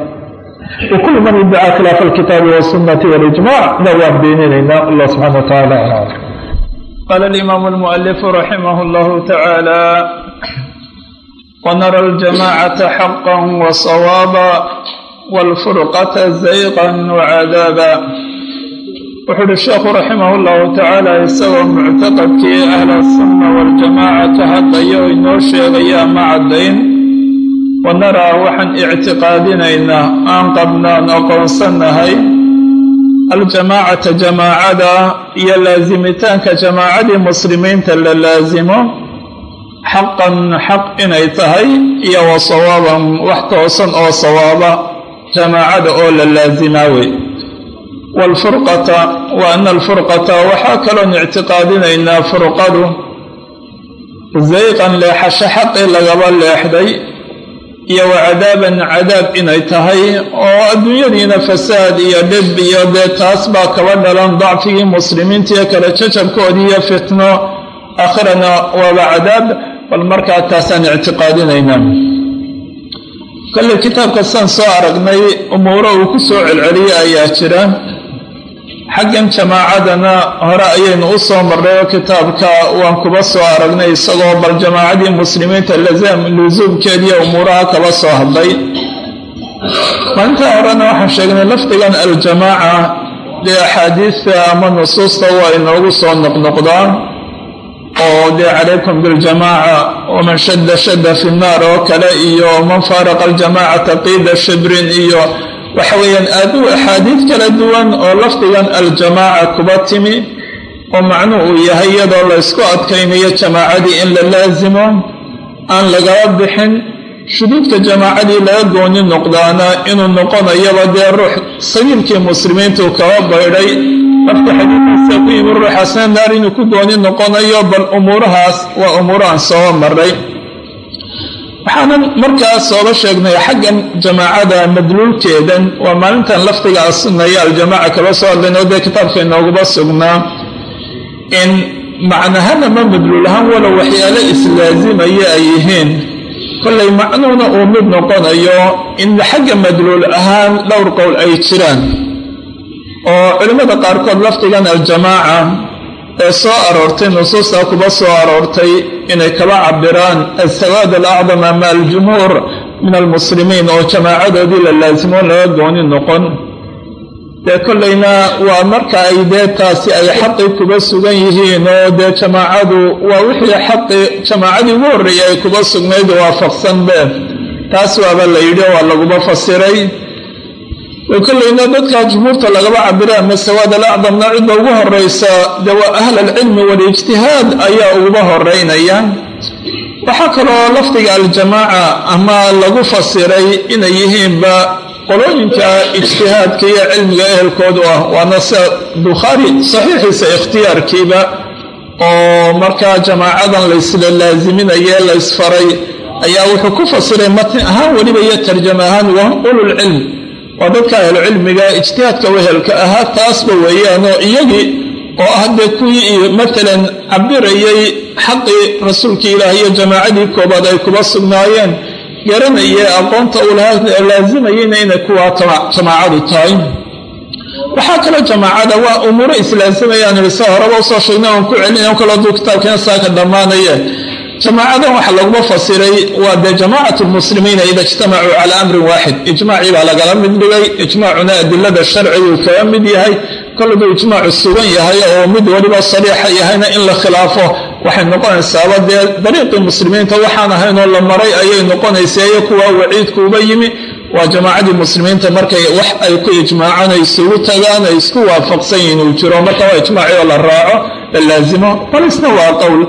[SPEAKER 1] Wakulu man idacaa khilaafa alkitaabi wsunati walijmac na waan beeninaynaa allah subxana
[SPEAKER 2] wa tacaala alam. Qaala alimaamu almualifu raximah llahu tacaala wanara aljamacata xaqa wasawaaba wاlfurqata zayqa wuxuu uhi sheekhu raximah allahu tacaala isagoo muctaqadkii ahlusunna waljamaacata haddayo inoo sheegayaa ma caddayn wa naraa waxaan ictiqaadinaynaa aan qabnaan aqoonsannahay aljamaacata jamaacada iyo laasimitaanka jamaacadii muslimiinta la laasimo xaqan xaq inay tahay iyo wa sawaaban wax toosan oo sawaaba jamaacada oo la laasimaa wey waalfurqata wa ana alfurqata waxaa kaloon ictiqaadinaynaa furqadu zayqan leexasho xaqii lagaba leexday iyo wa cadaaban cadaab inay tahay oo adduunyadiina fasaad iyo dhib iyo dee taas baa kaba dhalan dacfigii muslimiinta iyo kala jajabkoodii iyo fitno aakhirana waaba cadaab bal markaa taasaan ictiqaadinaynaa kolley kitaabka saan soo aragnay umuuro uu ku soo celceliyay ayaa jira xaggan jamaacadana hore ayaynu u soo marray oo kitaabka waan kuba soo aragnay isagoo bal jamaacadii muslimiinta lusuumkeediiyo umuuraha kaba soo hadlay. Maalintaa horena waxaan sheegnay lafdigan aljamaaca dee axaadiista ama nusuusta waa inoogu soo noqnoqdaa oo dee calaykum biljamaaca waman shadda shadda fi nnaar oo kale iyo man faaraqa aljamaacata qiida shibrin iyo waxa weeyaan aaduu axaadiid kala duwan oo lafdigan aljamaaca kuba timi oo macnuu uu yahay iyadoo la ysku adkaynayo jamaacadii in la laasimo aan lagala bixin shuduudka jamaacadii laga gooni noqdaana inuu noqonayaba dee ruux sabiilkii muslimiintu kaba baydhay. Marka xadiikiisa ku yimi ruuxaasna naar inuu ku gooni noqonayo bal umuurahaas waa umuurahan soo maray waxaanan markaas sooba sheegnay xaggan jamaacada madluulkeedan. Waa maalintan lafdiga asunaya aljamaaca kaba soo hadlayn oo dee kitaabka inooguba sugnaa. In macnahana ma madluul ahaan walow waxyaalo islaazimaya ay yihiin. Kollay macnuuna uu mid noqonayo in xagga madluul ahaan dhowr qowl ay jiraan. Oo culimmada qaarkood lafdigan aljamaaca ee soo aroortay nusuusta kuba soo aroortay inay kaba cabiraan asawaad alacdam ama aljumhuur min almuslimiin oo jamaacadoodii la laasimo laga gooni noqon. Dee kollayna waa marka ay dee taasi ay xaqi kuba sugan yihiin oo dee jamaacadu waa wixii xaqi jamaacadii ugu horreeyay ay kuba sugnayd waafaqsanbe taas waaba la yidhi waa laguba fasiray kollayna dadka jumhuurta lagaba cabira ama sawaad alacdamna cidda ugu horeysa dee waa ahl alcilmi walijtihaad ayaa uguba horeynaya waxaa kaloo lafdiga aljamaaca ama lagu fasiray inay yihiinba qolooyinka ijtihaadka iyo cilmiga ehelkoodu ah. Waana sida bukhaari saxiixiisa ikhtiyaarkiiba oo markaa jamaacadan laysla laaziminaye laysfaray ayaa wuxuu ku fasiray matni ahaan weliba iyo tarjama ahaan wahum ululcilm waa dadka ahlucilmiga ijtihaadka wehelka ahaa taasba weeyaanoo iyagii oo ah dee kuwii matalan cabirayay xaqii rasuulkii ilaah iyo jamaacadii koobaad ay kuba sugnaayeen garanayee aqoonta uu lahaa laazimayeyna inay kuwaa jamaacadu tahay. Waxaa kaloo jamaacada waa umuuro islaazimayaan ilsa horeba u soo sheegnay oon ku celin on kaloo duu kitaabkeena saaka dhammaanaye jamaacadan waxaa laguma fasiray waa dee jamaacat lmuslimiina ida ijtamacuu calaa amrin waaxid. Ijmaacii baa lagala mid dhigay ijmaacuna adilada sharciguu kaga mid yahay. Koladuu ijmaacu sugan yahay oo mid weliba sariixa yahayna in la khilaafo waxay noqonaysaaba dee dariiqii muslimiinta waxaan ahaynoo la maray ayay noqonaysaa iyo kuwa waciidkuuba yimi. Waa jamaacadii muslimiinta markay wax ay ku ijmaacaan ay isugu tagaan ay isku waafaqsan yihiin uu jiro. Marka waa ijmaacii oo la raaco la laazimo balisna waa qowl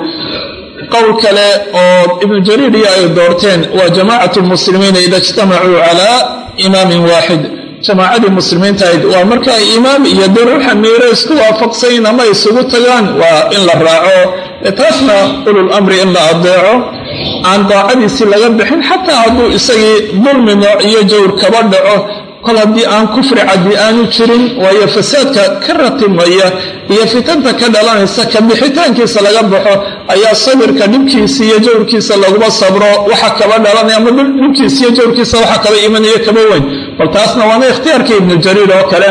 [SPEAKER 2] qowl kale oo ibnu jariir iyo ay doorteen waa jamaacatu lmuslimiina ida ijtamacuu calaa imaamin waaxid. Jamaacadii muslimiinta ahayd waa marka imaam iyo ruuxa miiro isku waafaqsayin ama isugu tagaan waa in la raaco. Taasna ulul amri in la adeeco aan daacadiisii laga bixin xataa hadduu isagii dulmi nooc iyo jawr kaba dhaco kol haddii aan kufri caddi aanu jirin waayo fasaadka ka ratimaya iyo fitanta ka dhalanaysa ka bixitaankiisa laga baxo ayaa sabirka dhibkiisa iyo jawrkiisa laguma sabro waxa kaba dhalanaya ama dhibkiisa iyo jawrkiisa waxa kaba imanaya kaba weyn. Bal taasna waana ikhtiyaarkii ibnu jariir oo kale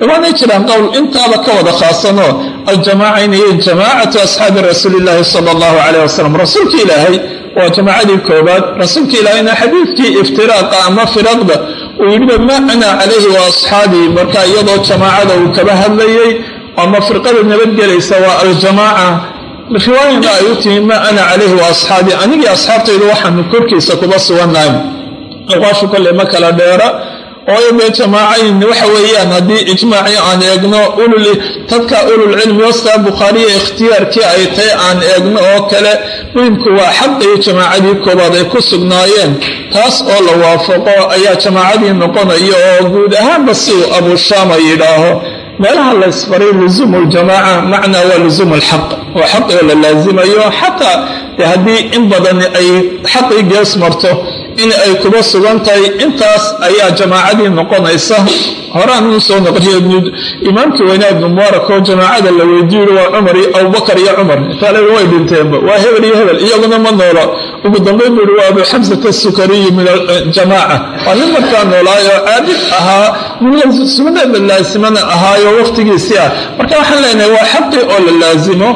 [SPEAKER 2] waanay jiraan qowl intaaba ka wada khaasanoo aljamaaca inay jamaacatu asxaabi rasuuli illaahi sala allahu caleyh wasalam rasuulka ilaahay waa jamaacadii koobaad rasuulka ilaahayna xadiidkii iftiraaqa ama firaqda uu yidhiba maa ana calayhi wa asxaabii. Marka iyadoo jamaacada uu kaba hadlayay ama firqada nabadgelaysa waa aljamaaca. Riwaayana ay u timi maa ana calayhi wa asxaabii. Anigii asxaabtaydu waxaanu korkiisa kuba sugannahay. Aqwaashu kolle ma kala dheera ooyo dee jamaacayn waxa weeyaan haddii ijmaacii aan eegno dadka ululcilmi wastaa bukhaariya ikhtiyaarkii ay tahay aan eegno oo kale muhimku waa xaqii jamaacadii koobaad ay ku sugnaayeen. Taas oo la waafaqo ayaa jamaacadii noqonaya oo guud ahaanba si uu abushaama yidhaaho. Meelaha laysfaray luzuumu ljamaaca macnaa waa luzuum alxaq oo xaqi oo la laazimayo xataa haddii in badan ay xaqii gees marto in ay kuba sugan tahay intaas ayaa jamaacadii noqonaysa. Horaan uu soo noqliya imaamkii weynaa ibnu mubaarak oo jamaacada la weydiiyi waa cumar iyo abubakar iyo cumar. Intaale way dhinteenba waa hebel iyo hebel iyaguna ma noolo ugu dambayn buu yihi waa abu xamsata asukariyi min aljamaaca waa nin markaa noolaayoo caabid ahaa sunnada laasimana ahaayo waqtigiisii ah. Marka waxaan leenahay waa xaqii oo la laazimo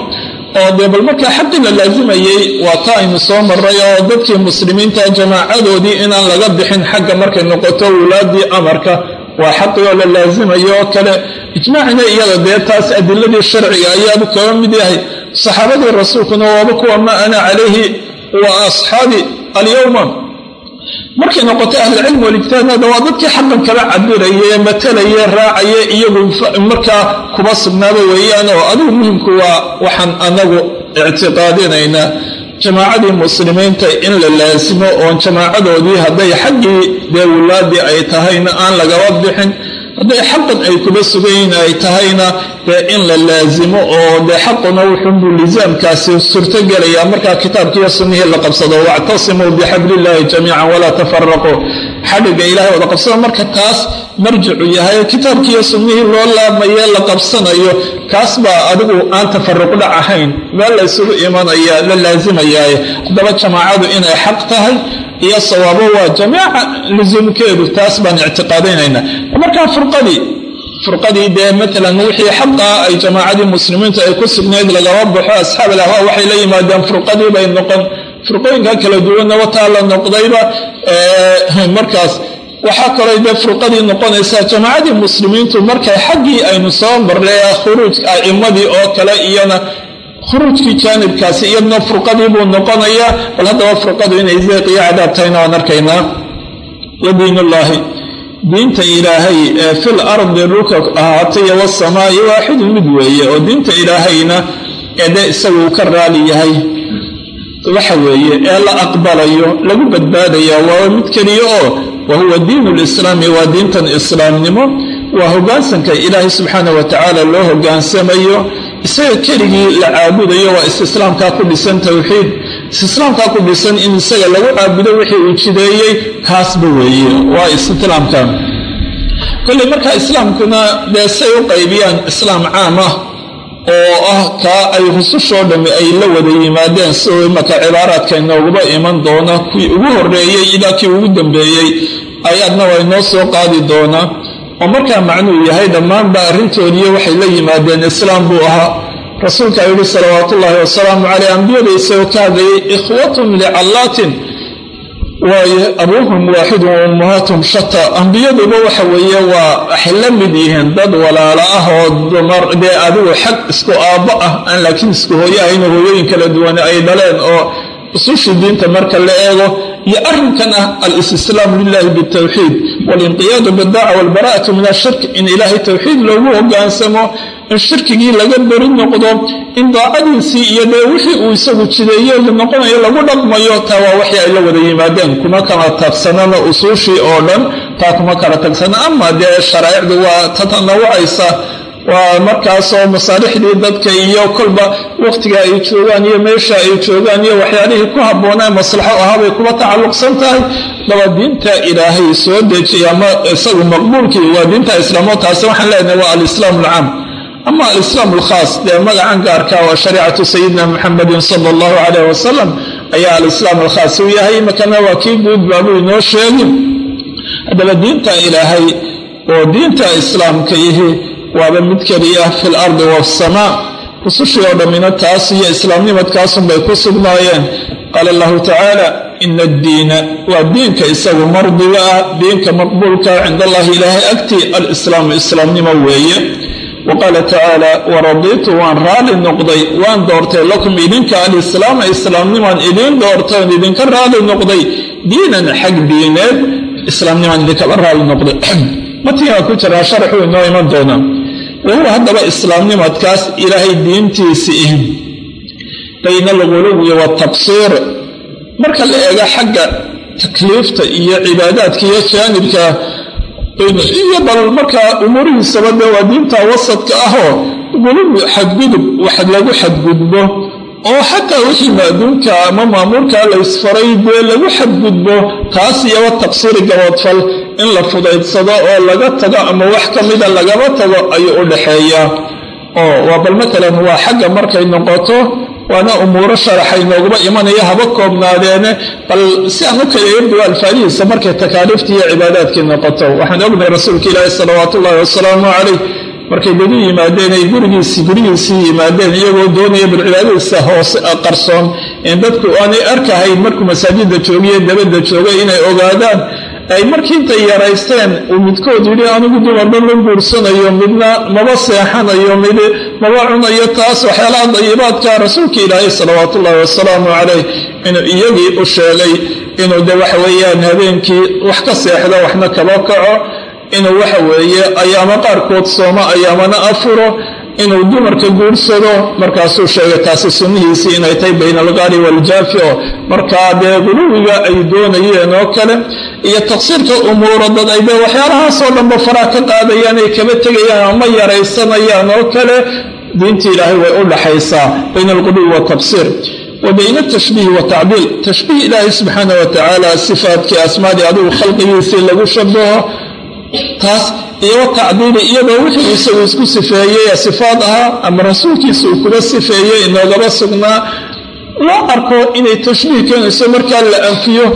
[SPEAKER 2] oo dee bal markaa xaqii la laazimayey waa ta aynu soo maray oo dadkii muslimiinta jamaacadoodii inaan laga bixin xagga markay noqoto wulaadii amarka. Waa xaqi oo la laasimayo oo kale ijmaacina iyada dee taas adiladii sharciga ayaabuu kaga mid yahay. Saxaabadii rasuulkuna waaba kuwa ma ana calayhi wa asxaabi alyowma markay noqotay ahlilcilmi walijtihaadna waa dadkii xaqan kala cabiraya matalaya raacaya iyagu markaa kuma sugnaaba weeyaan oo adigu muhimku waa waxaan anagu ictiqaadinaynaa jamaacadii muslimiinta in la laasimo oon jamaacadoodii hadday xaggii dee wulaadii ay tahayna aan lagaba bixin hadday xaqan ay kuba sugayin ay tahayna dee in la laasimo oo dee xaquna wuxuunbuu lisaamkaasi suurtogelayaa markaa kitaabkiiyo sunnihii la qabsado wactasimuu bixabliillaahi jamiican walaa tafaraquu xadhigga ilahay wada qabsado marka taas marjicu yahay kitaabkiiyo sunnihii loo laabmaye la qabsanayo kaas baa adigu aan tafaruq dhac ahayn. Meel la ysugu imanaya la laasimayaaye haddaba jamaacadu inay xaq tahay iyo sawaabo waa jamiica lusuumkeedu taas baan ictiqaadinaynaa markaa furqadii furqadii dee maalan wixii xaqaa ay jamaacadii muslimiintu ay ku sugnayd lagaba baxo asxaab alahwa waxay la yimaadeen furqadii bay noqon. Furqooyinka kala duwanna wataa la noqdayba markaas waxaa kaloo dee furqadii noqonaysaa jamaacadii muslimiintu markay xaggii aynu soo marnay khuruuj a'imadii oo kale iyana khuruujkii jaanibkaasi iyadna furqadii buu noqonayaa. Bal haddaba furqadu inay zeeq iyo cadaab tahayna waan arkaynaa diinta ilaahay ee fil ardi dhulka ahaataya wasamaa'i waaxidun mid weeye oo diinta ilaahayna ee dee isagu uu ka raali yahay. Waxa weeye ee la aqbalayo lagu badbaadaya waa mid keliya oo wa huwa diinu lislaami waa diintan islaamnimo waa hogaansanka ilaahay subxaana wa tacaala loo hogaansamayo isaga keligii la caabudayo waa istislaamkaa ku dhisan towxiid istislaamkaa ku dhisan in isaga lagu caabudo wixii uu jideeyey kaasba weeye. Waa istislaamka kolley markaa islaamkuna dee say u qaybiyaan islaam caam ah oo ah kaa ay rusushoo dhammi ay la wada yimaadeen si imaka cibaaraadka inooguba iman doona. Kuwii ugu horreeyey ilaa kii ugu dambeeyey ayaadna waa inoo soo qaadi doonaa oo markaa macnuu yahay dhammaanba arrintoodiiyo waxay la yimaadeen islaam buu ahaa. Rasuulkaa yidhi salawaatu ullaahi wasalaamu caleyh ambiyada isagoo ka hadlayay ikhwatun licallaatin waayo abuuhum waaxidun wa ummahaatuhum shata ambiyaduba waxa weeye waa waxay la mid yihiin dad walaalo ah oo dumar dee adigu xag isku aabbo ah aan laakiin isku hooyo ahayno hooyooyin kala duwan ay dhaleen oo usushii diinta marka la eego iyo arrinkan ah alistislaam lilahi bitawxiid walinqiyaadu bidaaca walbara'atu min ashirk in ilaahay towxiid loogu hogaansamo in shirkigii laga beri noqdo in daacadiisii iyo dee wixii uu isagu jideeye noqonayo lagu dhaqmayo taa waa waxii ay la wada yimaadeen. Kuma kala tagsanana usuushii oo dhan taa kuma kala tagsana ama dee sharaa'icdu waa tatanawacaysa waa markaasoo masaalixdii dadka iyo kolba wakhtiga ay joogaan iyo meesha ay joogaan iyo waxyaalihii ku habboonaa maslaxo ahaabay kuba tacalluqsan tahay. Daba diinta ilaahay soo dejiya ama isagu maqbuulkii waa diinta islaamo taasi waxaan leenahay waa alislaam alcaam ama alislaam alkhaas dee magacan gaarka waa shariicatu sayidina muxamedin sala allahu caleyh wasalam ayaa alislaam alkhaas u yahay. Makana waa kii guud baabuu inoo sheegi haddaba diinta ilaahay oo diinta islaamka ihi waaba mid keliya fi lardi wasamaa rusushii oo dhammina taas iyo islaamnimadkaasunbay ku sugnaayeen. Qaala allahu tacaala ina addiina waa diinka isagu mardiga ah diinka maqbuulka cinda allahi ilaahay agtii alislaamu islaamnimo weeye. Wa qaala tacaala waradiitu waan raali noqday waan doortay lakum idinka alislaama islaamnimaan idiin doortayn idinka raali noqday diinan xag diineed islaamnimaan idinkaba raali noqday. <clears throat> Matigaa ku jiraa sharaxuu inoo iman doonaa wahuwa haddaba islaamnimadkaas ilaahay diintiisi ih bayna alguluwi waaltabsiir marka la eego xagga takliifta iyo cibaadaadka iyo jaanibka iyo bal markaa umuurihiisaba dee waa diinta wasadka ahoo guluwi xadgudub wax lagu xadgudbo. Oo xataa wixii maaduunka ama maamuurkaa laysfaray dee lagu xadgudbo taas iyowa taqsiiri gaboodfal in la fudaydsado oo laga tago ama wax ka mida lagaba tago ayuu u dhaxeeyaa oo waa bal matalan waa xagga markay noqoto waana umuuro sharaxa inooguma imanaya haba koobnaadeene bal si aan u erdigo alfaadihiisa markay takaaliiftii iyo cibaadaadkii noqoto. Waxaan ognahay rasuulka ilaahi salawaatu ullahi wasalaamu calayh markay dadu yimaadeen ay gurigiisii gurigiisii yimaadeen iyagoo doonaya bal cibaadadiisa hoose qarsoon. In dadku aanay arkahayn markuu masaajidda joogiyo dabadda joogay inay ogaadaan ay markii intay yaraysteen uu midkood yidhi anigu dumarba ma guursanayo midna maba seexanayo mid maba cunayo taas waxyaalaha dayibaadka rasuulka ilaahay salawaatu ullahi wasalaamu calayh inuu iyagii u sheegay inuu de waxa weeyaan habeenkii wax ka seexdo waxna kaba kaco inuu waxa weeye ayaamo qaarkood soomo ayaamana afuro inuu dumarka guursado markaasuu sheegay taasi sunnihiisii inay tahay bayna alqaari waaljaafi oo markaa dee guluwiga ay doonayeen oo kale iyo taqsiirka umuuro dad ay dee waxyaalahaasoo dhanba faraa ka qaadayaan ay kaba tegayaan ama yaraysanayaan oo kale diinta ilaahay way u dhaxaysaa bayna alquluwi wataqsiir wa bayna atashbiihi watacdiil tashbiih ilaahay subxaana wa tacaala sifaadkii asmaadii adigu khalqigiisii lagu shabaho taas iyo tacdiili iyadoo wixii isagu isku sifeeyey sifaad ahaa ama rasuulkiisa uu kuga sifeeyey inoogaba sugnaa loo arko inay tashbiih keenayso markaa la anfiyo.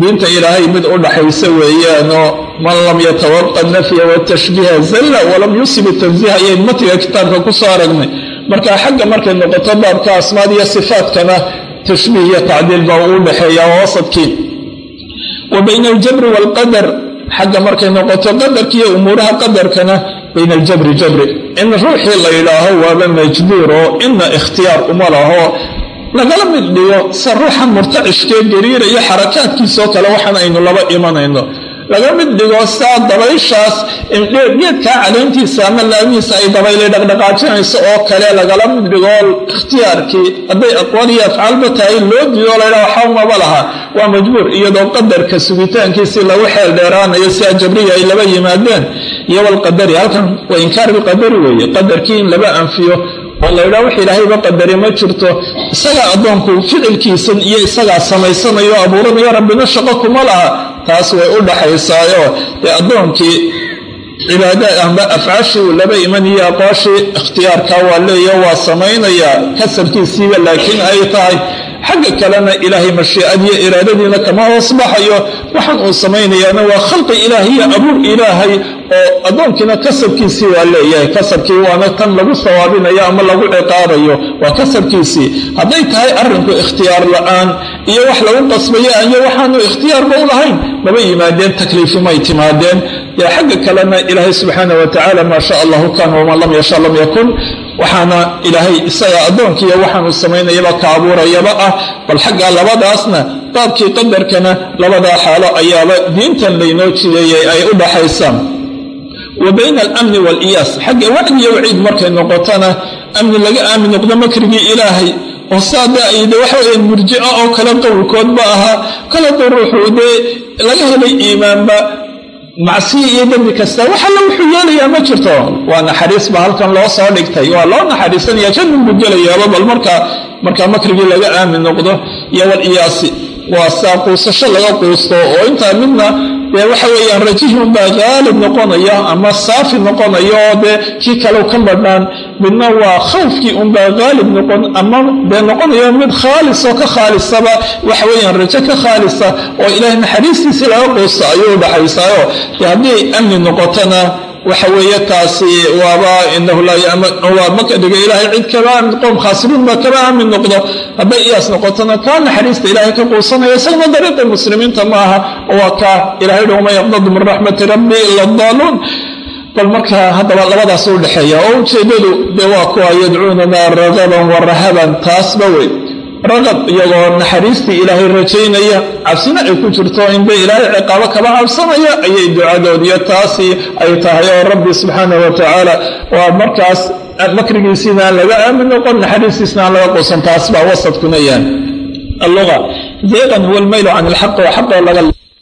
[SPEAKER 2] Diinta ilaahay mid u dhaxaysa weeyaanoo man lam yatawaqa nafya watashbiiha zalla walam yusib tanziih ayay matiga kitaabka ku soo aragnay. Marka xagga markay noqoto baabka asmaad iyo sifaadkana tashbiih iyo tacdiil baa uu dhexeeya wasadkii wa bayna aljabri waalqadar xagga markay noqoto qadarkiiyo umuuraha qadarkana bayna aljabri jabri. In ruuxii la yidhaaho waaba majbuur oo ina ikhtiyaar uma laho. Lagala mid dhigo se ruuxan murtacishkee gariirayo xarakaadkiisoo kale waxaan aynu laba imanayno laga mid dhigo saa dabayshaas geedkaa caleentiisa ama laamihiisa ay dabaylay dhaqdhaqaajinayso oo kale lagala mid dhigo ikhtiyaarkii. Hadday aqwaal iyo afcaalba tahay loo diido laydha waxba maba laha waa majbuur iyadoo qadarka sugitaankiisii lagu xeel dheeraanayo si ajabriya ay laba yimaadeen. Iyo walqadari halkan waa inkaar bilqadari weeye. Qadarkii in laba anfiyo oo laydhaa wax ilaahayba qadari ma jirto. Isagaa addoonku ficilkiisan iyo isagaa samaysanayo abuuranayo rabbina shaqo kuma laha taas way u dhaxaysaayo. Dee addoonkii cibaada amba afcaashii uu laba imanayo aqwaashii ikhtiyaarkaa waa leeya waa samaynayaa kasabkiisiiba laakiin ay tahay xagga kalena ilaahay mashiicadiiyo iraadadiina kama hoos waxaan uu samaynayaana waa khalqi ilaahiyo abuur ilaahay oo addoonkiina kasabkiisii waa leeyahay. Kasabkii waana tan lagu sawaabinayo ama lagu ciqaabayo waa kasabkiisii. Hadday tahay arrinku ikhtiyaar la'aan iyo wax lagu qasbayo iyo waxaanu ikhtiyaarba u lahayn maba yimaadeen takliifimay timaadeen. Dee xagga kalena ilaahay subxaana wa tacaala maa sha allahu kan waman lam yasha lam yakun waxaana ilaahay isaga addoonkiiyo waxaanu samaynayaba ka abuurayaba ah bal xagga labadaasna baabkii qadarkana labadaa xaalo ayaaba diintan laynoo jideeyey ay u dhaxaysaan. Wa bayna alamni waaliyaas xagga wacdiyo waciid markay noqotona amni laga aamin noqdo makrigii ilaahay. Oo saada ay de waxa weyaan murjico oo kale qowlkoodba ahaa kaladu ruuxuu dee laga helay iimaanba macsiya iyo dembi kasta wax alla wuxuu yeelayaa ma jirto. Waa naxariis ba halkan loo soo dhigtay. Waa loo naxariisanaya jannun buu gelayaaba bal markaa markaa makrigii laga aamin noqdo iyo waliyaasi waa saa quusasho laga quusto oo intaa midna dee waxa weeyaan rajihunbaa haalib noqonaya ama saafi noqonaya oo dee kii kalau ka madhnaan midna waa khawfkii unbaa haalib noqon ama dee noqonaya mid khaalis ka khaalisaba waxa weeyaan rajo ka khaalisa oo ilaahay naxariistiisii laga quusto ayuu haddii amni noqotona waxa weeye taasi waaba inahu waa maka dhiga ilaahay cid kaba qoom khaasiriin baa kaba aamin noqdo. Hadday iyaas noqotona kaa naxariista ilaahay ka quusanaya isagna dariiqi muslimiinta ma aha waa kaa ilahay yaqnadu min raxmati rabbi ila daaluun bal marka haddaba labadaas u dhexeeya oo ujeedadu dee waa kuwa yadcuunana ragaban wa rahaban taasba wey. Raqab iyagoo naxariistii ilaahay rajaynaya cabsina ay ku jirto inba ilaahay ciqaabo kaba cabsanaya ayay ducadoodiyo taasi ay tahay oo rabbi subxaanah wa tacaala waa markaas makrigiisiina aan laga aamin noqon naxariistiisna aan laga quusan taas wasadkuna yahay alluga zeyqan huwa almaylu can ilxaqi wa xaqoo laga